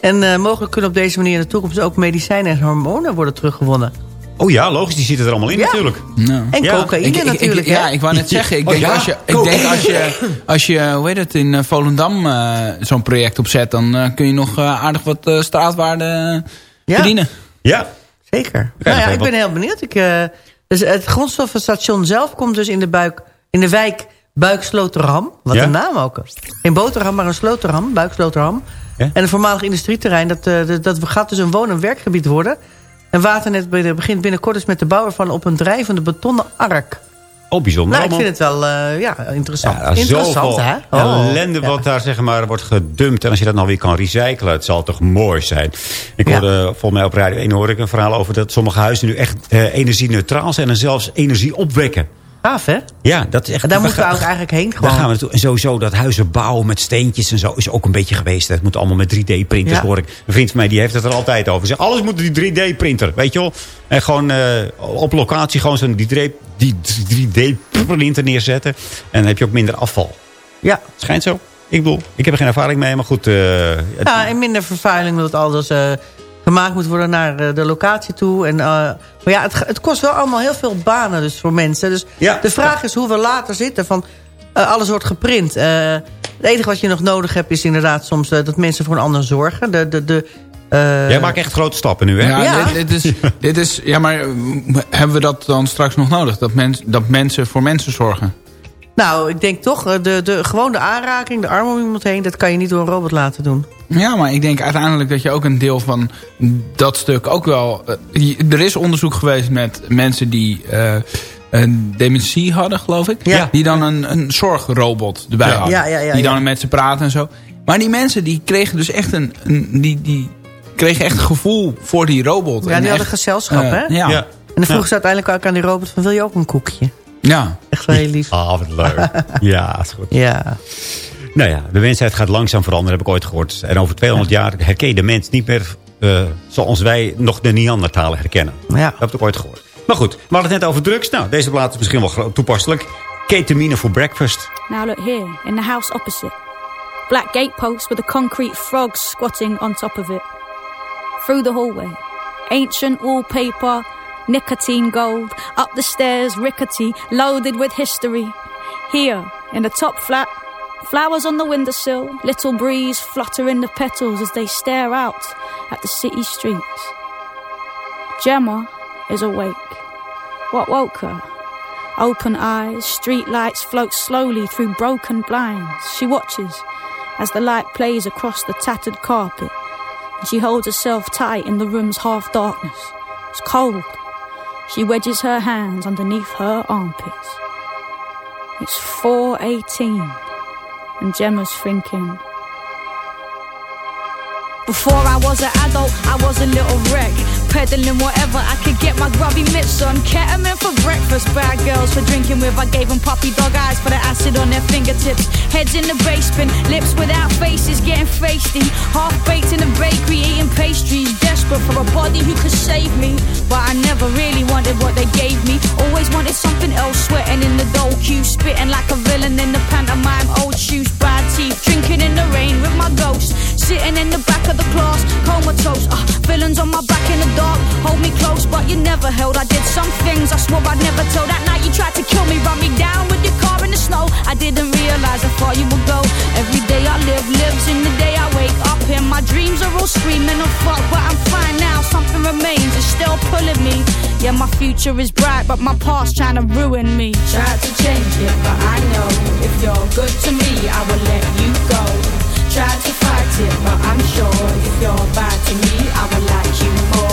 En eh, mogelijk kunnen op deze manier in de toekomst... ook medicijnen en hormonen worden teruggewonnen. Oh ja, logisch, die zitten er allemaal in Ja. natuurlijk. Nou. En Ja, cocaïne Ik- ik- ik- natuurlijk, ja, ik wou net zeggen. Ik Oh, denk, ja? als, je, ik denk als, je, als je, hoe heet het, in eh, Volendam eh, zo'n project opzet... dan eh, kun je nog eh, aardig wat eh, straatwaarde Ja. verdienen. Ja. Zeker. Nou ja, ik ben heel benieuwd. Ik, eh, dus het grondstoffenstation zelf komt dus in de, buik, in de wijk Buiksloterham. Wat Ja? een naam ook. Geen boterham, maar een sloterham. Buiksloterham. Ja? En een voormalig industrieterrein. Dat, eh, dat, dat gaat dus een woon- en werkgebied worden. En Waternet begint binnenkort dus met de bouw ervan op een drijvende betonnen ark. Oh, bijzonder. Nou, ik vind het wel eh, ja, interessant. Ja, interessant, hè? Oh, ellende ja. wat daar zeg maar wordt gedumpt. En als je dat nou weer kan recyclen, het zal toch mooi zijn. Ik Ja. hoorde volgens mij op Radio 1 hoor ik een verhaal over dat sommige huizen nu echt eh, energie-neutraal zijn. En zelfs energie opwekken. Gaaf, hè? Ja, dat is echt... En daar moeten we ook eigenlijk heen Daar gewoon. gaan we naartoe. En sowieso dat huizen bouwen met steentjes en zo is ook een beetje geweest. Het moet allemaal met 3D-printers Ja. hoor ik. Een vriend van mij die heeft het er altijd over. Zegt, alles moet die 3D-printer, weet je wel. En gewoon eh, op locatie gewoon zo'n 3D die 3D-printer neerzetten. En dan heb je ook minder afval. Ja, Schijnt zo. Ik bedoel, ik heb er geen ervaring mee, maar goed. het- Ja, en minder vervuiling, omdat alles gemaakt moet worden naar eh, de locatie toe. En, eh, maar ja, het, het kost wel allemaal heel veel banen dus voor mensen. Dus Ja. de vraag is hoe we later zitten van... eh, alles wordt geprint. Eh, het enige wat je nog nodig hebt is inderdaad soms dat mensen voor een ander zorgen. De, de, de, eh, Jij maakt echt grote stappen nu, hè? Ja, Ja. Dit, dit is, dit is, ja, maar hebben we dat dan straks nog nodig? Dat, mens, dat mensen voor mensen zorgen? Nou, ik denk toch, eh, de, de, gewoon de aanraking, de arm om iemand heen... dat kan je niet door een robot laten doen. Ja, maar ik denk uiteindelijk dat je ook een deel van dat stuk ook wel... eh, er is onderzoek geweest met mensen die eh, een dementie hadden, geloof ik. Ja. Die dan een, een zorgrobot erbij Ja. hadden. Ja, ja, ja, die dan ja. met ze praten en zo. Maar die mensen die kregen dus echt een... een die, die kregen echt gevoel voor die robot. Ja, En die hadden echt, gezelschap, hè? Ja. En dan vroegen ze uiteindelijk ook aan die robot van... wil je ook een koekje? Echt wel heel lief. Ah, wat leuk. ja, is goed. Ja. Nou ja, de mensheid gaat langzaam veranderen, heb ik ooit gehoord. En over 200 jaar herken je de mens niet meer eh, zoals wij nog de Neandertalen herkennen. Ja. Dat heb ik ooit gehoord. Maar goed, we hadden het net over drugs. Nou, deze plaat is misschien wel toepasselijk. Ketamine for breakfast. Now look here, in the house opposite. Black gatepost with a concrete frog squatting on top of it. Through the hallway. Ancient wallpaper, nicotine gold. Up the stairs, rickety, loaded with history. Here, in the top flat, flowers on the windowsill. Little breeze fluttering the petals as they stare out at the city streets. Gemma is awake. What woke her? Open eyes, street lights float slowly through broken blinds. She watches as the light plays across the tattered carpet. And she holds herself tight in the room's half darkness. It's cold. She wedges her hands underneath her armpits. It's 4.18 and Gemma's thinking. Before I was an adult, I was a little wreck. Peddling whatever I could get my grubby mitts on. Ketamine for breakfast, bad girls for drinking with. I gave them puppy dog eyes for the acid on their fingertips. Heads in the basement, lips without faces, getting feisty. Half baked in the bakery, eating pastries. Desperate for a body who could save me. But I never really wanted what they gave me. Always wanted something else, sweating in the dough queue. Spitting like a villain in the pantomime. Old shoes, bad teeth. Drinking in the rain with my ghost. Sitting in the back of the class, comatose. Uh, held. I did some things I swore I'd never tell. That night you tried to kill me, run me down with your car in the snow. I didn't realize how far you would go. Every day I live lives in the day I wake up. And my dreams are all screaming of fuck, but I'm fine now. Something remains, it's still pulling me. Yeah, my future is bright, but my past trying to ruin me. Tried to change it, but I know if you're good to me, I will let you go. Tried to fight it, but I'm sure if you're bad to me, I will like you more.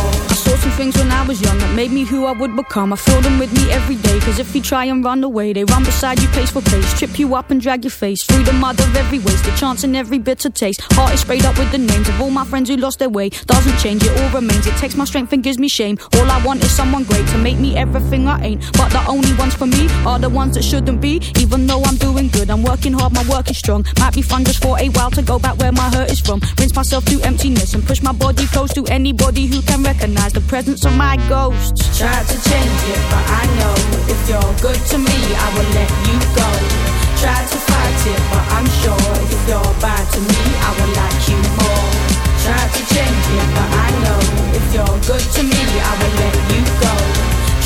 Some things when I was young that made me who I would become. I feel them with me every day, cause if you try and run away, they run beside you pace for pace. Trip you up and drag your face through the mud of every waste. The chance in every bitter taste. Heart is sprayed up with the names of all my friends who lost their way. Doesn't change, it all remains. It takes my strength and gives me shame. All I want is someone great to make me everything I ain't. But the only ones for me are the ones that shouldn't be. Even though I'm doing good, I'm working hard, my work is strong. Might be fun just for a while to go back where my hurt is from. Rinse myself through emptiness and push my body close to anybody who can recognize the presence of my ghost. Tried to change it, but I know if you're good to me, I will let you go. Tried to fight it, but I'm sure if you're bad to me, I will like you more. Tried to change it, but I know if you're good to me, I will let you go.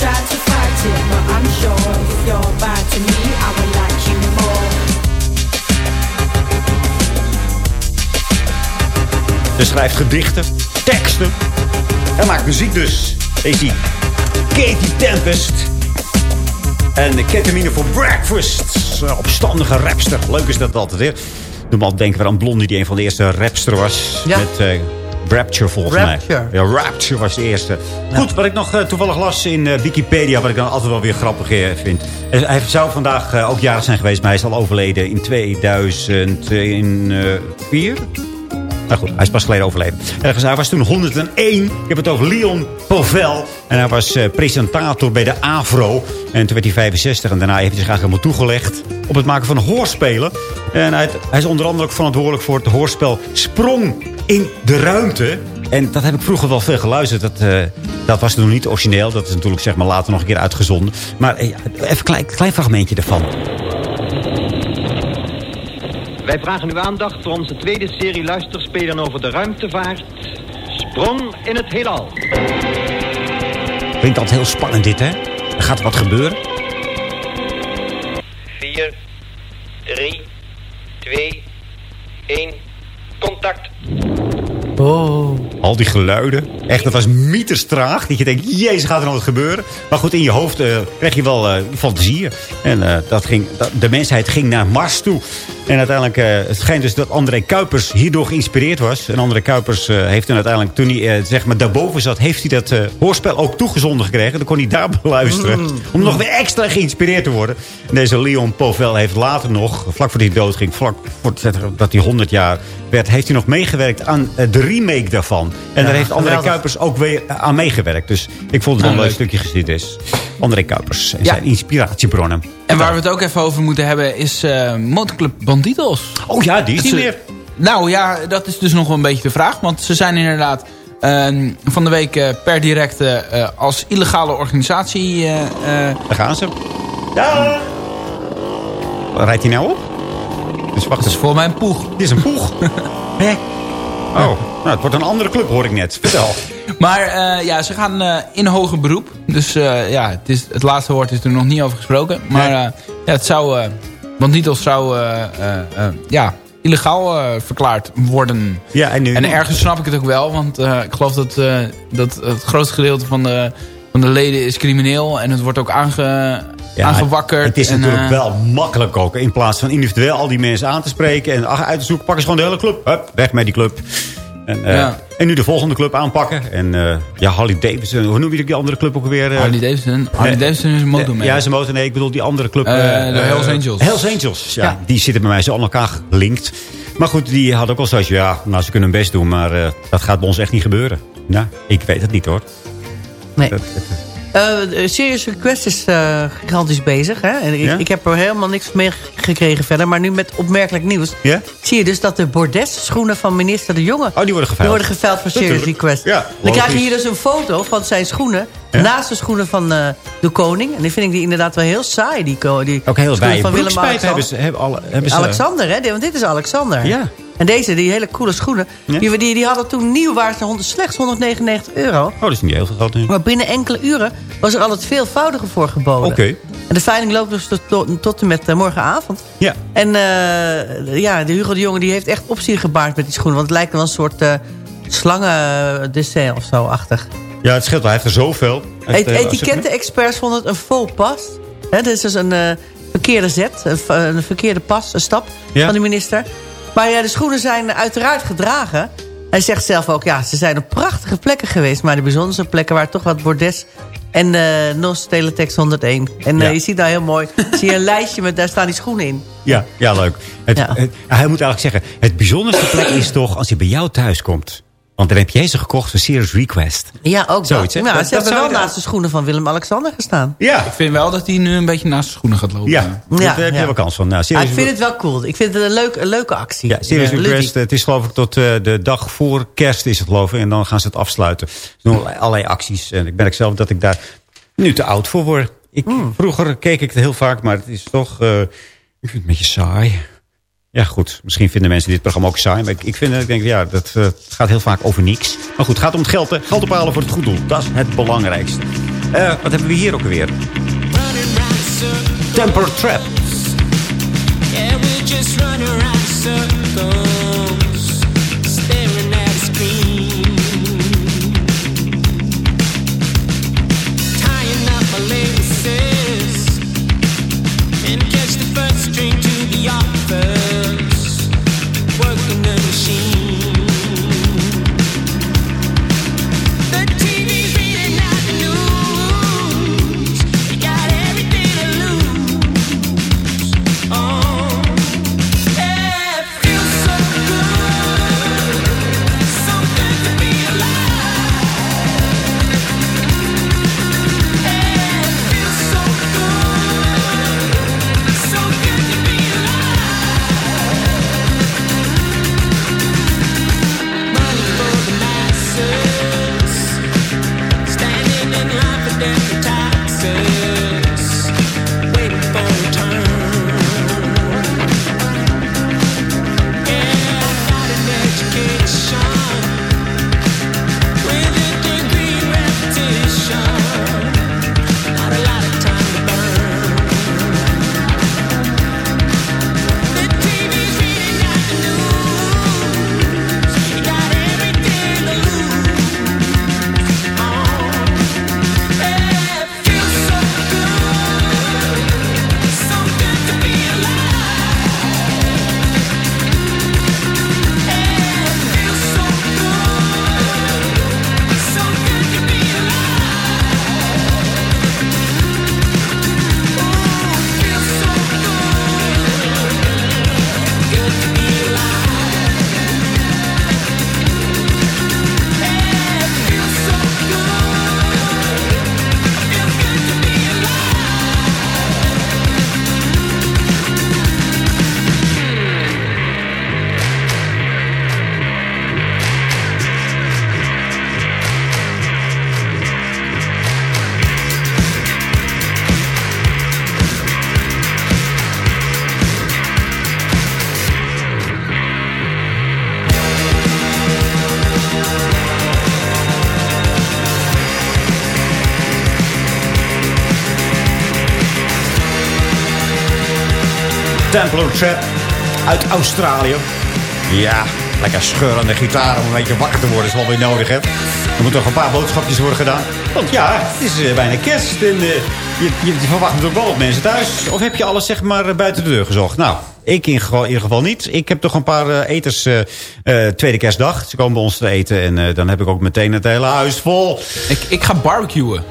Tried to fight it, but I'm sure if you're bad to me, I will like you more. Ze schrijft gedichten, teksten. En maakt muziek dus. Is die Katie Tempest. En de ketamine for breakfast. Opstandige rapster. Leuk is dat altijd weer. De man denken we aan Blondie die een van de eerste rapster was. Ja. Met eh, Rapture volgens Rapture. mij. Ja, Rapture was de eerste. Goed, wat ik nog eh, toevallig las in eh, Wikipedia... wat ik dan altijd wel weer grappig vind. Hij zou vandaag ook jarig zijn geweest... maar hij is al overleden in 2004... Nou goed, hij is pas geleden overleden. Ergens, hij was toen 101. Ik heb het over Leon Povel. En hij was eh, presentator bij de AVRO. En toen werd hij 65. En daarna heeft hij zich eigenlijk helemaal toegelegd op het maken van hoorspelen. En hij, hij is onder andere ook verantwoordelijk voor het hoorspel Sprong in de Ruimte. En dat heb ik vroeger wel veel geluisterd. Dat, eh, dat was toen niet origineel. Dat is natuurlijk zeg maar, later nog een keer uitgezonden. Maar eh, even een klein, klein fragmentje ervan. Wij vragen uw aandacht voor onze tweede serie luisterspelen over de ruimtevaart. Sprong in het heelal. Klinkt altijd heel spannend dit, hè? Er gaat wat gebeuren. 4, 3, 2, 1, contact. Oh. Al die geluiden. Echt, dat was mieterstraag. Dat je denkt, jezus, gaat er nog wat gebeuren? Maar goed, in je hoofd uh, krijg je wel uh, fantasieën. En uh, dat ging, dat, de mensheid ging naar Mars toe. En uiteindelijk, het schijnt dus dat André Kuipers hierdoor geïnspireerd was. En André Kuipers heeft toen uiteindelijk, toen hij zeg maar daarboven zat... heeft hij dat hoorspel ook toegezonden gekregen. Dan kon hij daar beluisteren. Mm. Om nog weer extra geïnspireerd te worden. En deze Leon Povel heeft later nog, vlak voor hij dood ging... vlak voordat hij 100 jaar werd, heeft hij nog meegewerkt aan de remake daarvan. En daar heeft André Kuipers ook weer aan meegewerkt. Dus ik vond het wel een leuk stukje geschiedenis. André Kuipers en zijn inspiratiebronnen. En waar we het ook even over moeten hebben is uh, Motorclub Banditos. Oh ja, die is niet meer. Nou ja, dat is dus nog wel een beetje de vraag. Want ze zijn inderdaad uh, van de week uh, per direct als illegale organisatie... Daar gaan ze. Ja. Rijdt hij nou op? Dus wacht. Dat is voor mij een poeg. Dit is een poeg. Hé. Oh, nou, het wordt een andere club, hoor ik net. Vertel. Maar uh, ja, ze gaan uh, in hoger beroep. Dus uh, ja, het, is, het laatste woord is er nog niet over gesproken. Maar ja, het zou... Banditos zou ja, illegaal verklaard worden. Ja, en, nu... en ergens snap ik het ook wel. Want ik geloof dat, dat het grootste gedeelte van de, van de leden is crimineel. En het wordt ook aange, ja, aangewakkerd. Het is en, natuurlijk wel makkelijk ook. In plaats van individueel al die mensen aan te spreken... en uit te zoeken, pakken ze gewoon de hele club. Hup, weg met die club. En, uh, ja. en nu de volgende club aanpakken. En uh, ja, Harley Davidson. Hoe noem je die andere club ook weer? Uh, Harley Davidson. Harley Davidson is een motor. Ja, is een motor. Nee, ik bedoel die andere club. de Hells Angels. Hells Angels. Ja, ja, Die zitten bij mij zo aan elkaar gelinkt. Maar goed, die had ook al zoiets. Ja, nou, ze kunnen hun best doen. Maar dat gaat bij ons echt niet gebeuren. Nou, ik weet het niet hoor. Nee. Dat, dat, uh, Serious Request is uh, gigantisch bezig. Hè? En ik, ja? ik, heb er helemaal niks mee gekregen verder. Maar nu met opmerkelijk nieuws. Ja? Zie je dus dat de bordes schoenen van minister De Jonge... Oh, die worden geveild. Die worden geveild voor Serious Request. Ja, Dan krijg je hier dus een foto van zijn schoenen. Ja? Naast de schoenen van uh, de koning. En die vind ik die inderdaad wel heel saai. Die, die Ook heel schoenen van Willem Alexander. Hebben ze, hebben alle, hebben ze... Alexander, hè? Want dit is Alexander. Ja. En deze, die hele coole schoenen, ja? die, die, die hadden toen nieuw waren ze slechts 199 euro. Oh, dat is niet heel veel geld nu. Maar binnen enkele uren was er al het veelvoudige voor geboden. Oké. Okay. En de veiling loopt dus tot, tot en met uh, morgenavond. Ja. En uh, ja, de Hugo de Jonge die heeft echt opzien gebaard met die schoenen. Want het lijkt wel een soort slangen dessin of zo-achtig. Ja, het scheelt wel. Hij heeft er zoveel. Et, Etiketten-experts vonden het een faux pas. He, dit is dus een verkeerde zet, een, een, verkeerde pas, een stap ja. van de minister. Maar ja, de schoenen zijn uiteraard gedragen. Hij zegt zelf ook, ja, ze zijn op prachtige plekken geweest. Maar de bijzondere plekken waren toch wat bordes en uh, NOS Teletext 101. En uh, ja. je ziet daar heel mooi, zie je een lijstje met, daar staan die schoenen in. Ja, ja leuk. Het, ja. Het, hij moet eigenlijk zeggen, het bijzonderste plek is toch als hij bij jou thuis komt. Want dan heb jij ze gekocht voor Serious Request. Ja, ook Zoiets, dat. Nou, dat, ze dat hebben wel naast de schoenen van Willem-Alexander gestaan. Ja. Ik vind wel dat hij nu een beetje naast de schoenen gaat lopen. Ja, ja. daar heb je wel kans van. Nou, ah, ik vind het wel cool. Ik vind het een, leuk, een leuke actie. Ja, Serious Request. Het is geloof ik tot uh, de dag voor kerst is het geloof ik. En dan gaan ze het afsluiten. Ze doen allerlei acties. En ik merk zelf dat ik daar nu te oud voor word. Ik, mm. Vroeger keek ik het heel vaak, maar het is toch... Uh, ik vind het een beetje saai. Ja, goed. Misschien vinden mensen dit programma ook saai. Maar ik, ik, vind, ik denk, ja, dat uh, gaat heel vaak over niks. Maar goed, het gaat om het geld. Hè. Geld ophalen voor het goed doel. Dat is het belangrijkste. Uh, wat hebben we hier ook weer? Temper Trap. Yeah, we just run around Templar Trap uit Australië. Ja, lekker scheurende gitaar om een beetje wakker te worden is wel weer nodig, hè. Er moeten nog een paar boodschapjes worden gedaan. Want ja, het is eh, bijna kerst en eh, je, je, verwacht natuurlijk wel wat mensen thuis. Of heb je alles zeg maar eh, buiten de deur gezocht? Nou, ik in, ieder geval niet. Ik heb toch een paar eh, eters tweede kerstdag. Ze komen bij ons te eten en dan heb ik ook meteen het hele huis vol. Ik, ik ga barbecuen.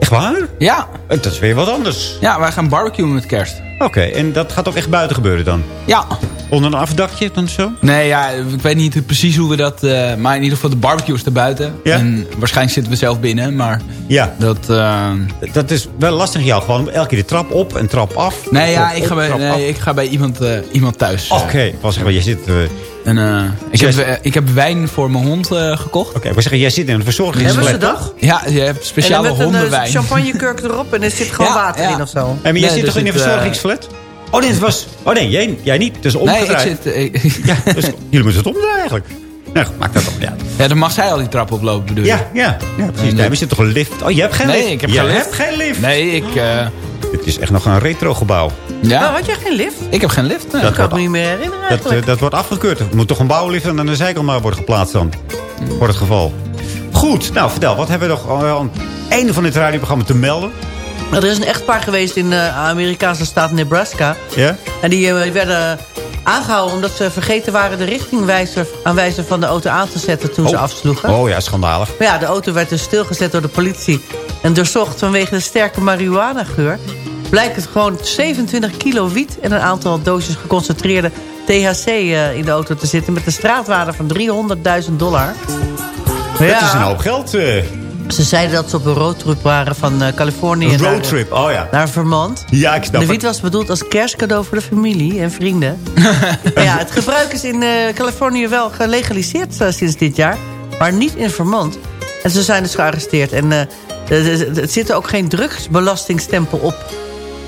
Echt waar? Ja. Dat is weer wat anders. Ja, wij gaan barbecuen met kerst. Oké, en dat gaat ook echt buiten gebeuren dan? Ja. Onder een afdakje dan zo? Nee, ja, ik weet niet precies hoe we dat... eh, maar in ieder geval de barbecue is er buiten. Ja? En waarschijnlijk zitten we zelf binnen, maar... Ja. Dat, eh, Dat is wel lastig jou. Gewoon elke keer de trap op en trap af. Nee, ja, Trap ik op, ga bij, trap af. nee, ik ga bij iemand, eh, iemand thuis. Oké, ik was zeggen, jij zit... En, eh, ik, heb, ik heb wijn voor mijn hond eh, gekocht. Oké, wil zeggen, jij zit in een verzorgingsflat. Hebben ze dat? Ja, je hebt speciale en met een hondenwijn. eh, champagnekurk erop en er zit gewoon Ja, water ja. in of zo. En maar jij Nee, zit er toch in een zit, verzorgingsflat? Oh nee, het was... Oh nee, jij, jij niet. Het is nee, ik omgedraaid. zit... ik- Ja, dus, jullie moeten het omdraaien eigenlijk. Nou, goed, maakt dat toch niet uit. ja, dan mag zij al die trap oplopen, bedoel je? Ja, ja, ja precies. Nee, we zitten toch een lift? Oh, je hebt geen Nee, lift? ik heb je geen lift. hebt geen lift? Nee, ik... Het is echt nog een retro gebouw. ja, Oh, had jij geen lift? ik heb geen lift. nee. Dat Ik kan wordt, me niet meer herinneren dat, dat wordt afgekeurd. Er moet toch een bouwlift aan de zijkant maar worden geplaatst dan. Voor het geval. Goed, nou vertel. Wat hebben we nog aan het einde van dit radioprogramma te melden? Er is een echtpaar geweest in de Amerikaanse staat Nebraska. Ja? En die eh, werden aangehouden omdat ze vergeten waren de richtingwijzer aanwijzer van de auto aan te zetten toen ze afsloegen. Oh ja, schandalig. Maar ja, de auto werd dus stilgezet door de politie en doorzocht vanwege de sterke marihuana-geur. Blijkt het gewoon 27 kilo wiet en een aantal doosjes geconcentreerde THC eh, in de auto te zitten... met een straatwaarde van 300.000 dollar. Dat is een hoop geld. eh. Ze zeiden dat ze op een roadtrip waren van eh, Californië Een naar, roadtrip, oh ja. naar Vermont. Ja, ik snap De wiet was bedoeld als kerstcadeau voor de familie en vrienden. Ja, het gebruik is in eh, Californië wel gelegaliseerd eh, sinds dit jaar. Maar niet in Vermont. En ze zijn dus gearresteerd. En er- zit ook geen drugsbelastingstempel op.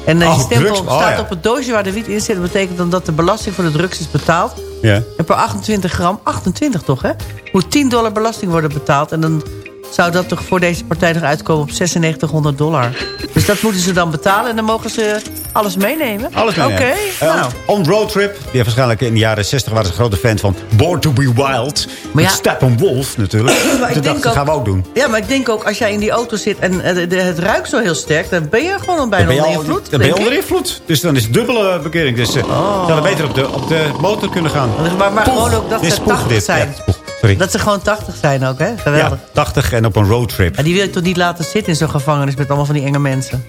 En eh, Oh, die stempel drugs, oh, staat ja. op het doosje waar de wiet in zit. Dat betekent dan dat de belasting voor de drugs is betaald. Ja. En per 28 gram, 28 toch hè, moet 10 dollar belasting worden betaald. En dan zou dat toch voor deze partij nog uitkomen op 9600 dollar. Dus dat moeten ze dan betalen en dan mogen ze alles meenemen. Alles mee. Oké, Eh, nou. On Road Trip. Die waarschijnlijk in de jaren 60 waren ze een grote fan van Born to be Wild. Met ja- Steppenwolf natuurlijk. Maar ik dat gaan we ook doen. Ja, maar ik denk ook als jij in die auto zit en eh, de- de- het ruikt zo heel sterk... dan ben je gewoon Dan bijna onder invloed. Dan ben je onder invloed. Dus dan is het dubbele bekering. Dus eh zouden we beter op de, op de motor kunnen gaan. Maar, maar gewoon ook dat ze spoeg, 80 dit. zijn. Ja. Sorry. Dat ze gewoon 80 zijn ook, hè? Geweldig. Ja, 80 en op een roadtrip. En die wil je toch niet laten zitten in zo'n gevangenis... met allemaal van die enge mensen?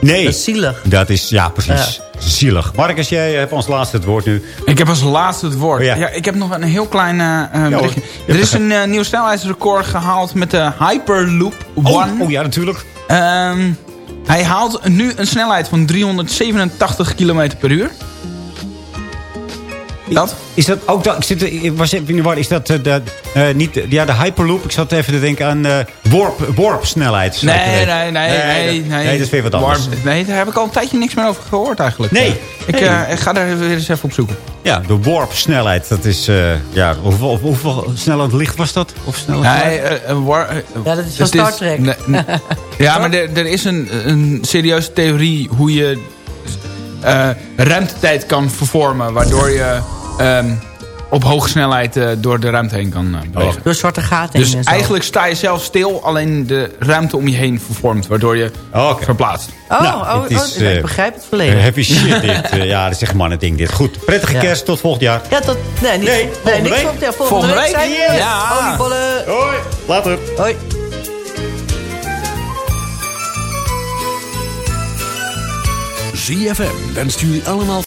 Nee. Dat is zielig. Dat is, ja, precies. Zielig. Marcus, jij hebt ons laatste het woord nu. Ik heb als laatste het woord. Oh, ja. ja. ik heb nog een heel klein eh, eh, berichtje. Ja, Er is een eh, nieuw snelheidsrecord gehaald met de Hyperloop One. Oh, oh ja, natuurlijk. Ehm, hij haalt nu een snelheid van 387 km per uur. Dat? Is dat ook dat? Ik zit, ik was even in de war. Is dat eh, de, eh, niet, de- ja, de Hyperloop? Ik zat even te denken aan eh warp, warp snelheid. Nee, nee, nee, nee, nee. Nee, dat is weer wat anders. Nee, daar heb ik al een tijdje niks meer over gehoord eigenlijk. Nee. Ik, Nee. eh, ik ga daar weer eens even op zoeken. Ja, de warp snelheid. Dat is, eh, ja, hoeveel, hoeveel snelheid licht was dat? Of snelheid? Nee, Ja, dat is van het Star Trek. ja, maar er, er is een, een serieuze theorie hoe je eh, ruimtetijd kan vervormen. Waardoor je ehm, op hoge snelheid eh, door de ruimte heen kan eh, bewegen. Door zwarte gaten heen Dus en zo. eigenlijk sta je zelf stil, alleen de ruimte om je heen vervormt. Waardoor je verplaatst. Oh, Nou, oh, het is, oh, ik eh, begrijp het volledig. Heavy shit dit. Ja, dat is echt mannen ding dit. Goed, prettige Ja. kerst. Tot volgend jaar. Ja, tot... Nee, niet, Nee, nee, volgende niks week. op- ja, volgende, Volgende week. week? zijn we. Ja. Oliebollen. Hoi, later. Hoi. ZFM wenst jullie allemaal